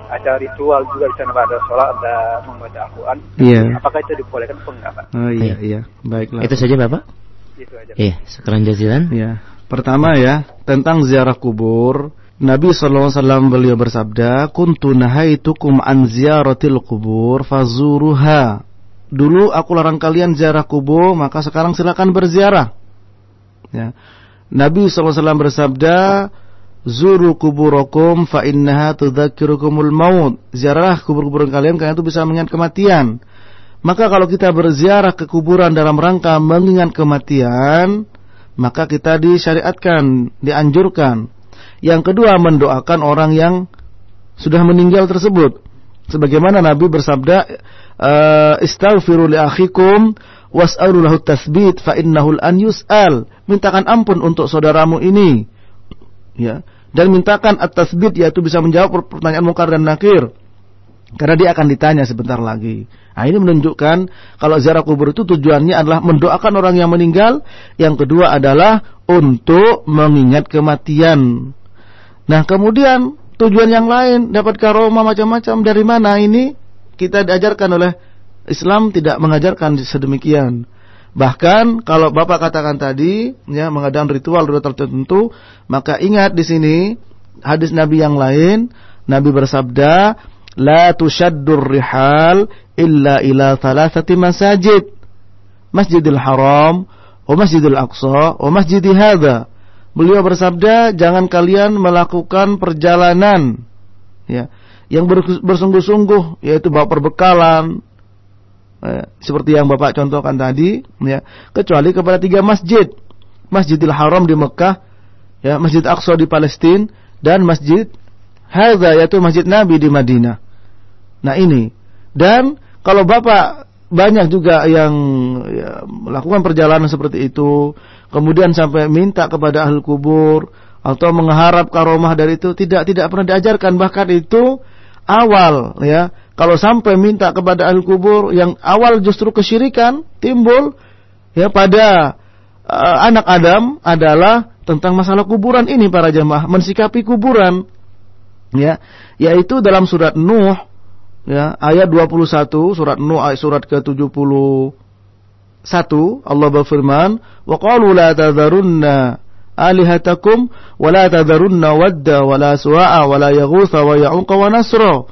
S5: ada ritual juga di sana Pak. ada sholat, ada membaca Al-Quran.
S1: Iya.
S5: Apakah itu dibolehkan atau enggak Pak?
S1: Oh iya,
S2: Iya.
S1: iya. Baiklah.
S2: Itu saja Bapak?
S5: Itu aja.
S2: Iya, sekarang jazilan.
S1: Ya, pertama ya tentang ziarah kubur. Nabi SAW beliau bersabda, "Kuntu nahaitukum an ziyaratil kubur fazuruha." Dulu aku larang kalian ziarah kubur, maka sekarang silakan berziarah. Ya. Nabi SAW bersabda, Zuru kuburakum fa innaha tudzakirukumul maut. Ziarah kubur-kuburan kalian karena itu bisa mengingat kematian. Maka kalau kita berziarah ke kuburan dalam rangka mengingat kematian, maka kita disyariatkan, dianjurkan. Yang kedua mendoakan orang yang sudah meninggal tersebut. Sebagaimana Nabi bersabda, uh, "Istaghfiru li akhikum was'alu lahu tasbit fa innahu an yus'al." Mintakan ampun untuk saudaramu ini. Ya, dan mintakan at-tasbit yaitu bisa menjawab pertanyaan mungkar dan nakir. Karena dia akan ditanya sebentar lagi. Nah, ini menunjukkan kalau ziarah kubur itu tujuannya adalah mendoakan orang yang meninggal, yang kedua adalah untuk mengingat kematian. Nah, kemudian tujuan yang lain dapat karomah macam-macam dari mana ini kita diajarkan oleh Islam tidak mengajarkan sedemikian. Bahkan kalau Bapak katakan tadi ya mengadakan ritual ritual tertentu, maka ingat di sini hadis Nabi yang lain, Nabi bersabda, "La tushaddur rihal illa ila thalathati masajid." Masjidil Haram, wa Masjidil Aqsa, wa Masjidi hadza. Beliau bersabda, "Jangan kalian melakukan perjalanan ya yang bersungguh-sungguh yaitu bawa perbekalan, Eh, seperti yang Bapak contohkan tadi ya kecuali kepada tiga masjid. Masjidil Haram di Mekah ya Masjid Aqsa di Palestina dan Masjid Hadza yaitu Masjid Nabi di Madinah. Nah ini. Dan kalau Bapak banyak juga yang ya, melakukan perjalanan seperti itu kemudian sampai minta kepada ahli kubur atau mengharap karomah dari itu tidak tidak pernah diajarkan. Bahkan itu awal ya kalau sampai minta kepada ahli kubur yang awal justru kesyirikan timbul ya pada uh, anak Adam adalah tentang masalah kuburan ini para jemaah mensikapi kuburan Ya, yaitu dalam surat Nuh ya, ayat 21 surat Nuh ayat surat ke-71 Allah berfirman, "Wa qalu la tadharunna alihatakum wa la tadharunna wadda wa la suwa'a wa la yaghutha wa ya'uqa wa nasra."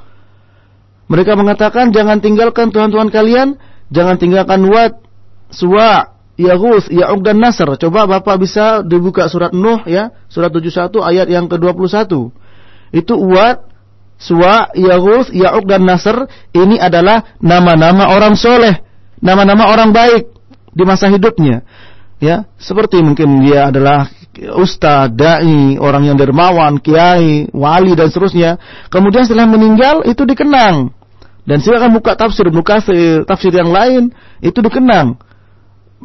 S1: Mereka mengatakan jangan tinggalkan Tuhan-Tuhan kalian, jangan tinggalkan Wad, Suwa, Yaghus, Ya'uq dan Nasr. Coba Bapak bisa dibuka surat Nuh ya, surat 71 ayat yang ke-21. Itu Wad, Suwa, Yaghus, Ya'uq dan Nasr ini adalah nama-nama orang soleh, nama-nama orang baik di masa hidupnya. Ya, seperti mungkin dia adalah ustaz, dai, orang yang dermawan, kiai, wali dan seterusnya. Kemudian setelah meninggal itu dikenang. Dan silakan buka tafsir, buka tafsir yang lain itu dikenang.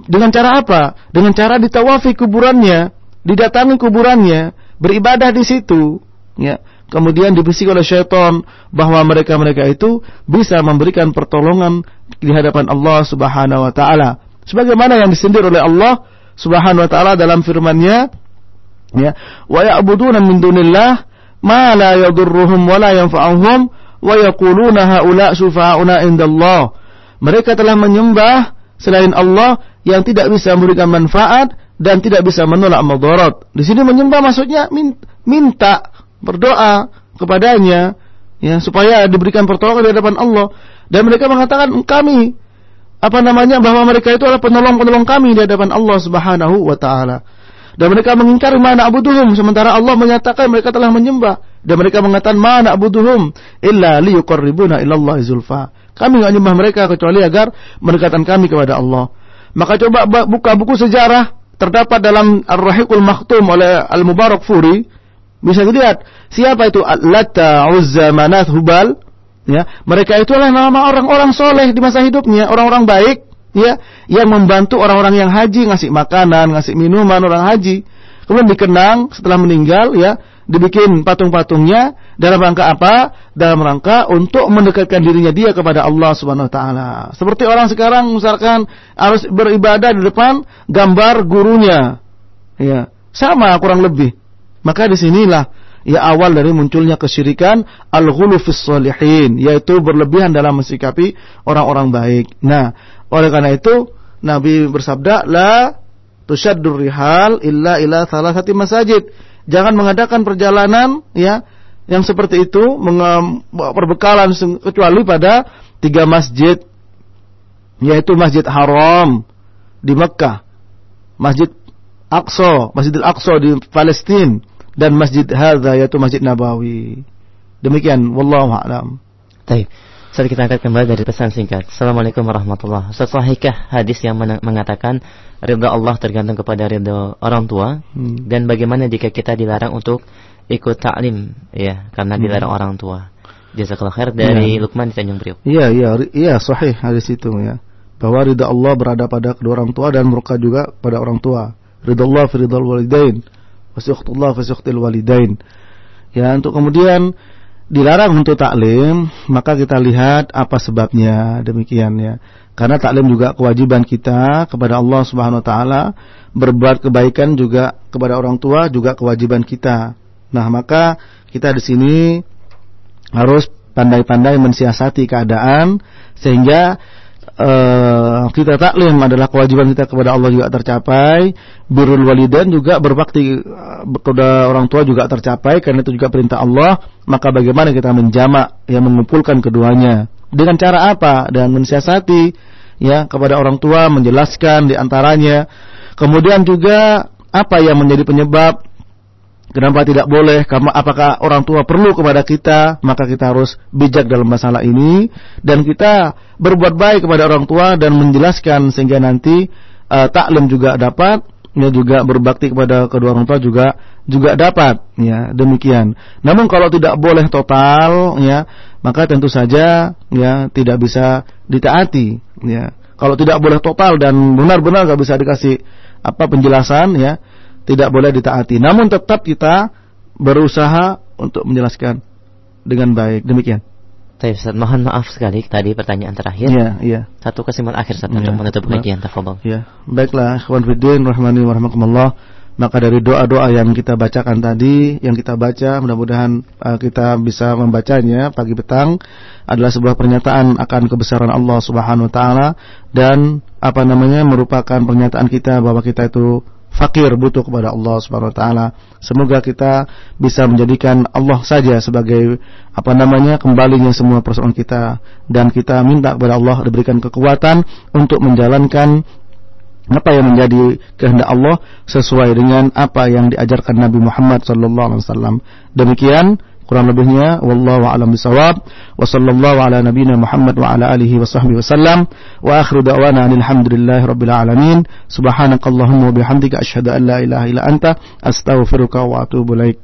S1: Dengan cara apa? Dengan cara ditawafi kuburannya, didatangi kuburannya, beribadah di situ, ya. Kemudian dibisik oleh syaitan bahwa mereka-mereka itu bisa memberikan pertolongan di hadapan Allah Subhanahu wa taala. Sebagaimana yang disindir oleh Allah Subhanahu wa taala dalam firman-Nya, ya, wa ya'buduna min dunillah ma la yadurruhum wa la yanfa'uhum wa yaquluna haula syufa'una indallah. Mereka telah menyembah selain Allah yang tidak bisa memberikan manfaat dan tidak bisa menolak madarat. Di sini menyembah maksudnya minta berdoa kepadanya ya supaya diberikan pertolongan di hadapan Allah dan mereka mengatakan kami apa namanya bahwa mereka itu adalah penolong-penolong kami di hadapan Allah Subhanahu wa taala. Dan mereka mengingkari mana abuduhum sementara Allah menyatakan mereka telah menyembah dan mereka mengatakan mana abuduhum illa liyuqarribuna ilallah zulfa. Kami enggak menyembah mereka kecuali agar mendekatkan kami kepada Allah. Maka coba buka buku sejarah terdapat dalam Ar-Rahiqul Maktum oleh Al-Mubarak Furi bisa dilihat siapa itu Latta, Uzza, Manat, Hubal. Ya, mereka itu adalah nama orang-orang soleh di masa hidupnya, orang-orang baik, ya, yang membantu orang-orang yang haji, ngasih makanan, ngasih minuman orang haji. Kemudian dikenang setelah meninggal, ya, dibikin patung-patungnya dalam rangka apa? Dalam rangka untuk mendekatkan dirinya dia kepada Allah Subhanahu wa taala. Seperti orang sekarang misalkan harus beribadah di depan gambar gurunya. Ya, sama kurang lebih. Maka di sinilah ya awal dari munculnya kesyirikan al-ghulu fis yaitu berlebihan dalam mensikapi orang-orang baik. Nah, oleh karena itu Nabi bersabda la tusyaddur rihal illa ila salasati masajid. Jangan mengadakan perjalanan ya yang seperti itu perbekalan kecuali pada tiga masjid yaitu Masjid Haram di Mekah, Masjid Aqsa, Masjidil Aqsa di Palestina dan masjid hadza yaitu Masjid Nabawi. Demikian wallahu a'lam.
S2: Baik. Saat kita angkat kembali dari pesan singkat. Assalamualaikum warahmatullahi wabarakatuh. Sahihkah hadis yang mengatakan ridha Allah tergantung kepada ridha orang tua hmm. dan bagaimana jika kita dilarang untuk ikut taklim ya karena hmm. dilarang orang tua. Jazakallah khair dari ya. Lukman di Tanjung Priok.
S1: Iya, iya, iya sahih hadis itu ya. Bahwa ridha Allah berada pada kedua orang tua dan murka juga pada orang tua. Ridha Allah fi ridha walidain Fasyukhtullah fasyukhtil walidain. Ya, untuk kemudian dilarang untuk taklim, maka kita lihat apa sebabnya demikian ya. Karena taklim juga kewajiban kita kepada Allah Subhanahu wa taala, berbuat kebaikan juga kepada orang tua juga kewajiban kita. Nah, maka kita di sini harus pandai-pandai mensiasati keadaan sehingga uh, kita taklim adalah kewajiban kita kepada Allah juga tercapai, birrul walidain juga berbakti eh, kepada orang tua juga tercapai karena itu juga perintah Allah, maka bagaimana kita menjamak yang mengumpulkan keduanya? Dengan cara apa? Dan mensiasati ya kepada orang tua menjelaskan di antaranya. Kemudian juga apa yang menjadi penyebab Kenapa tidak boleh? Apakah orang tua perlu kepada kita? Maka kita harus bijak dalam masalah ini dan kita berbuat baik kepada orang tua dan menjelaskan sehingga nanti uh, taklim juga dapat, ya juga berbakti kepada kedua orang tua juga juga dapat, ya demikian. Namun kalau tidak boleh total, ya maka tentu saja ya tidak bisa ditaati, ya. Kalau tidak boleh total dan benar-benar nggak bisa dikasih apa penjelasan, ya tidak boleh ditaati. Namun tetap kita berusaha untuk menjelaskan dengan baik. Demikian.
S2: Tapi Ustaz, mohon maaf sekali tadi pertanyaan terakhir.
S1: Iya, iya.
S2: Satu kesimpulan akhir Ustaz ya, untuk menutup kajian tafadhol.
S1: Iya. Baiklah, ikhwan fillah rahmani wa rahmakumullah. Maka dari doa-doa yang kita bacakan tadi, yang kita baca, mudah-mudahan uh, kita bisa membacanya pagi petang adalah sebuah pernyataan akan kebesaran Allah Subhanahu wa taala dan apa namanya merupakan pernyataan kita bahwa kita itu fakir butuh kepada Allah Subhanahu wa taala. Semoga kita bisa menjadikan Allah saja sebagai apa namanya kembalinya semua persoalan kita dan kita minta kepada Allah diberikan kekuatan untuk menjalankan apa yang menjadi kehendak Allah sesuai dengan apa yang diajarkan Nabi Muhammad sallallahu alaihi wasallam. Demikian kurang lebihnya wallahu a'lam bisawab wa sallallahu ala nabiyyina Muhammad wa ala alihi wa sahbihi wasallam wa akhiru da'wana alhamdulillahi rabbil alamin subhanakallahumma wa bihamdika asyhadu an la ilaha illa anta astaghfiruka wa atubu ilaik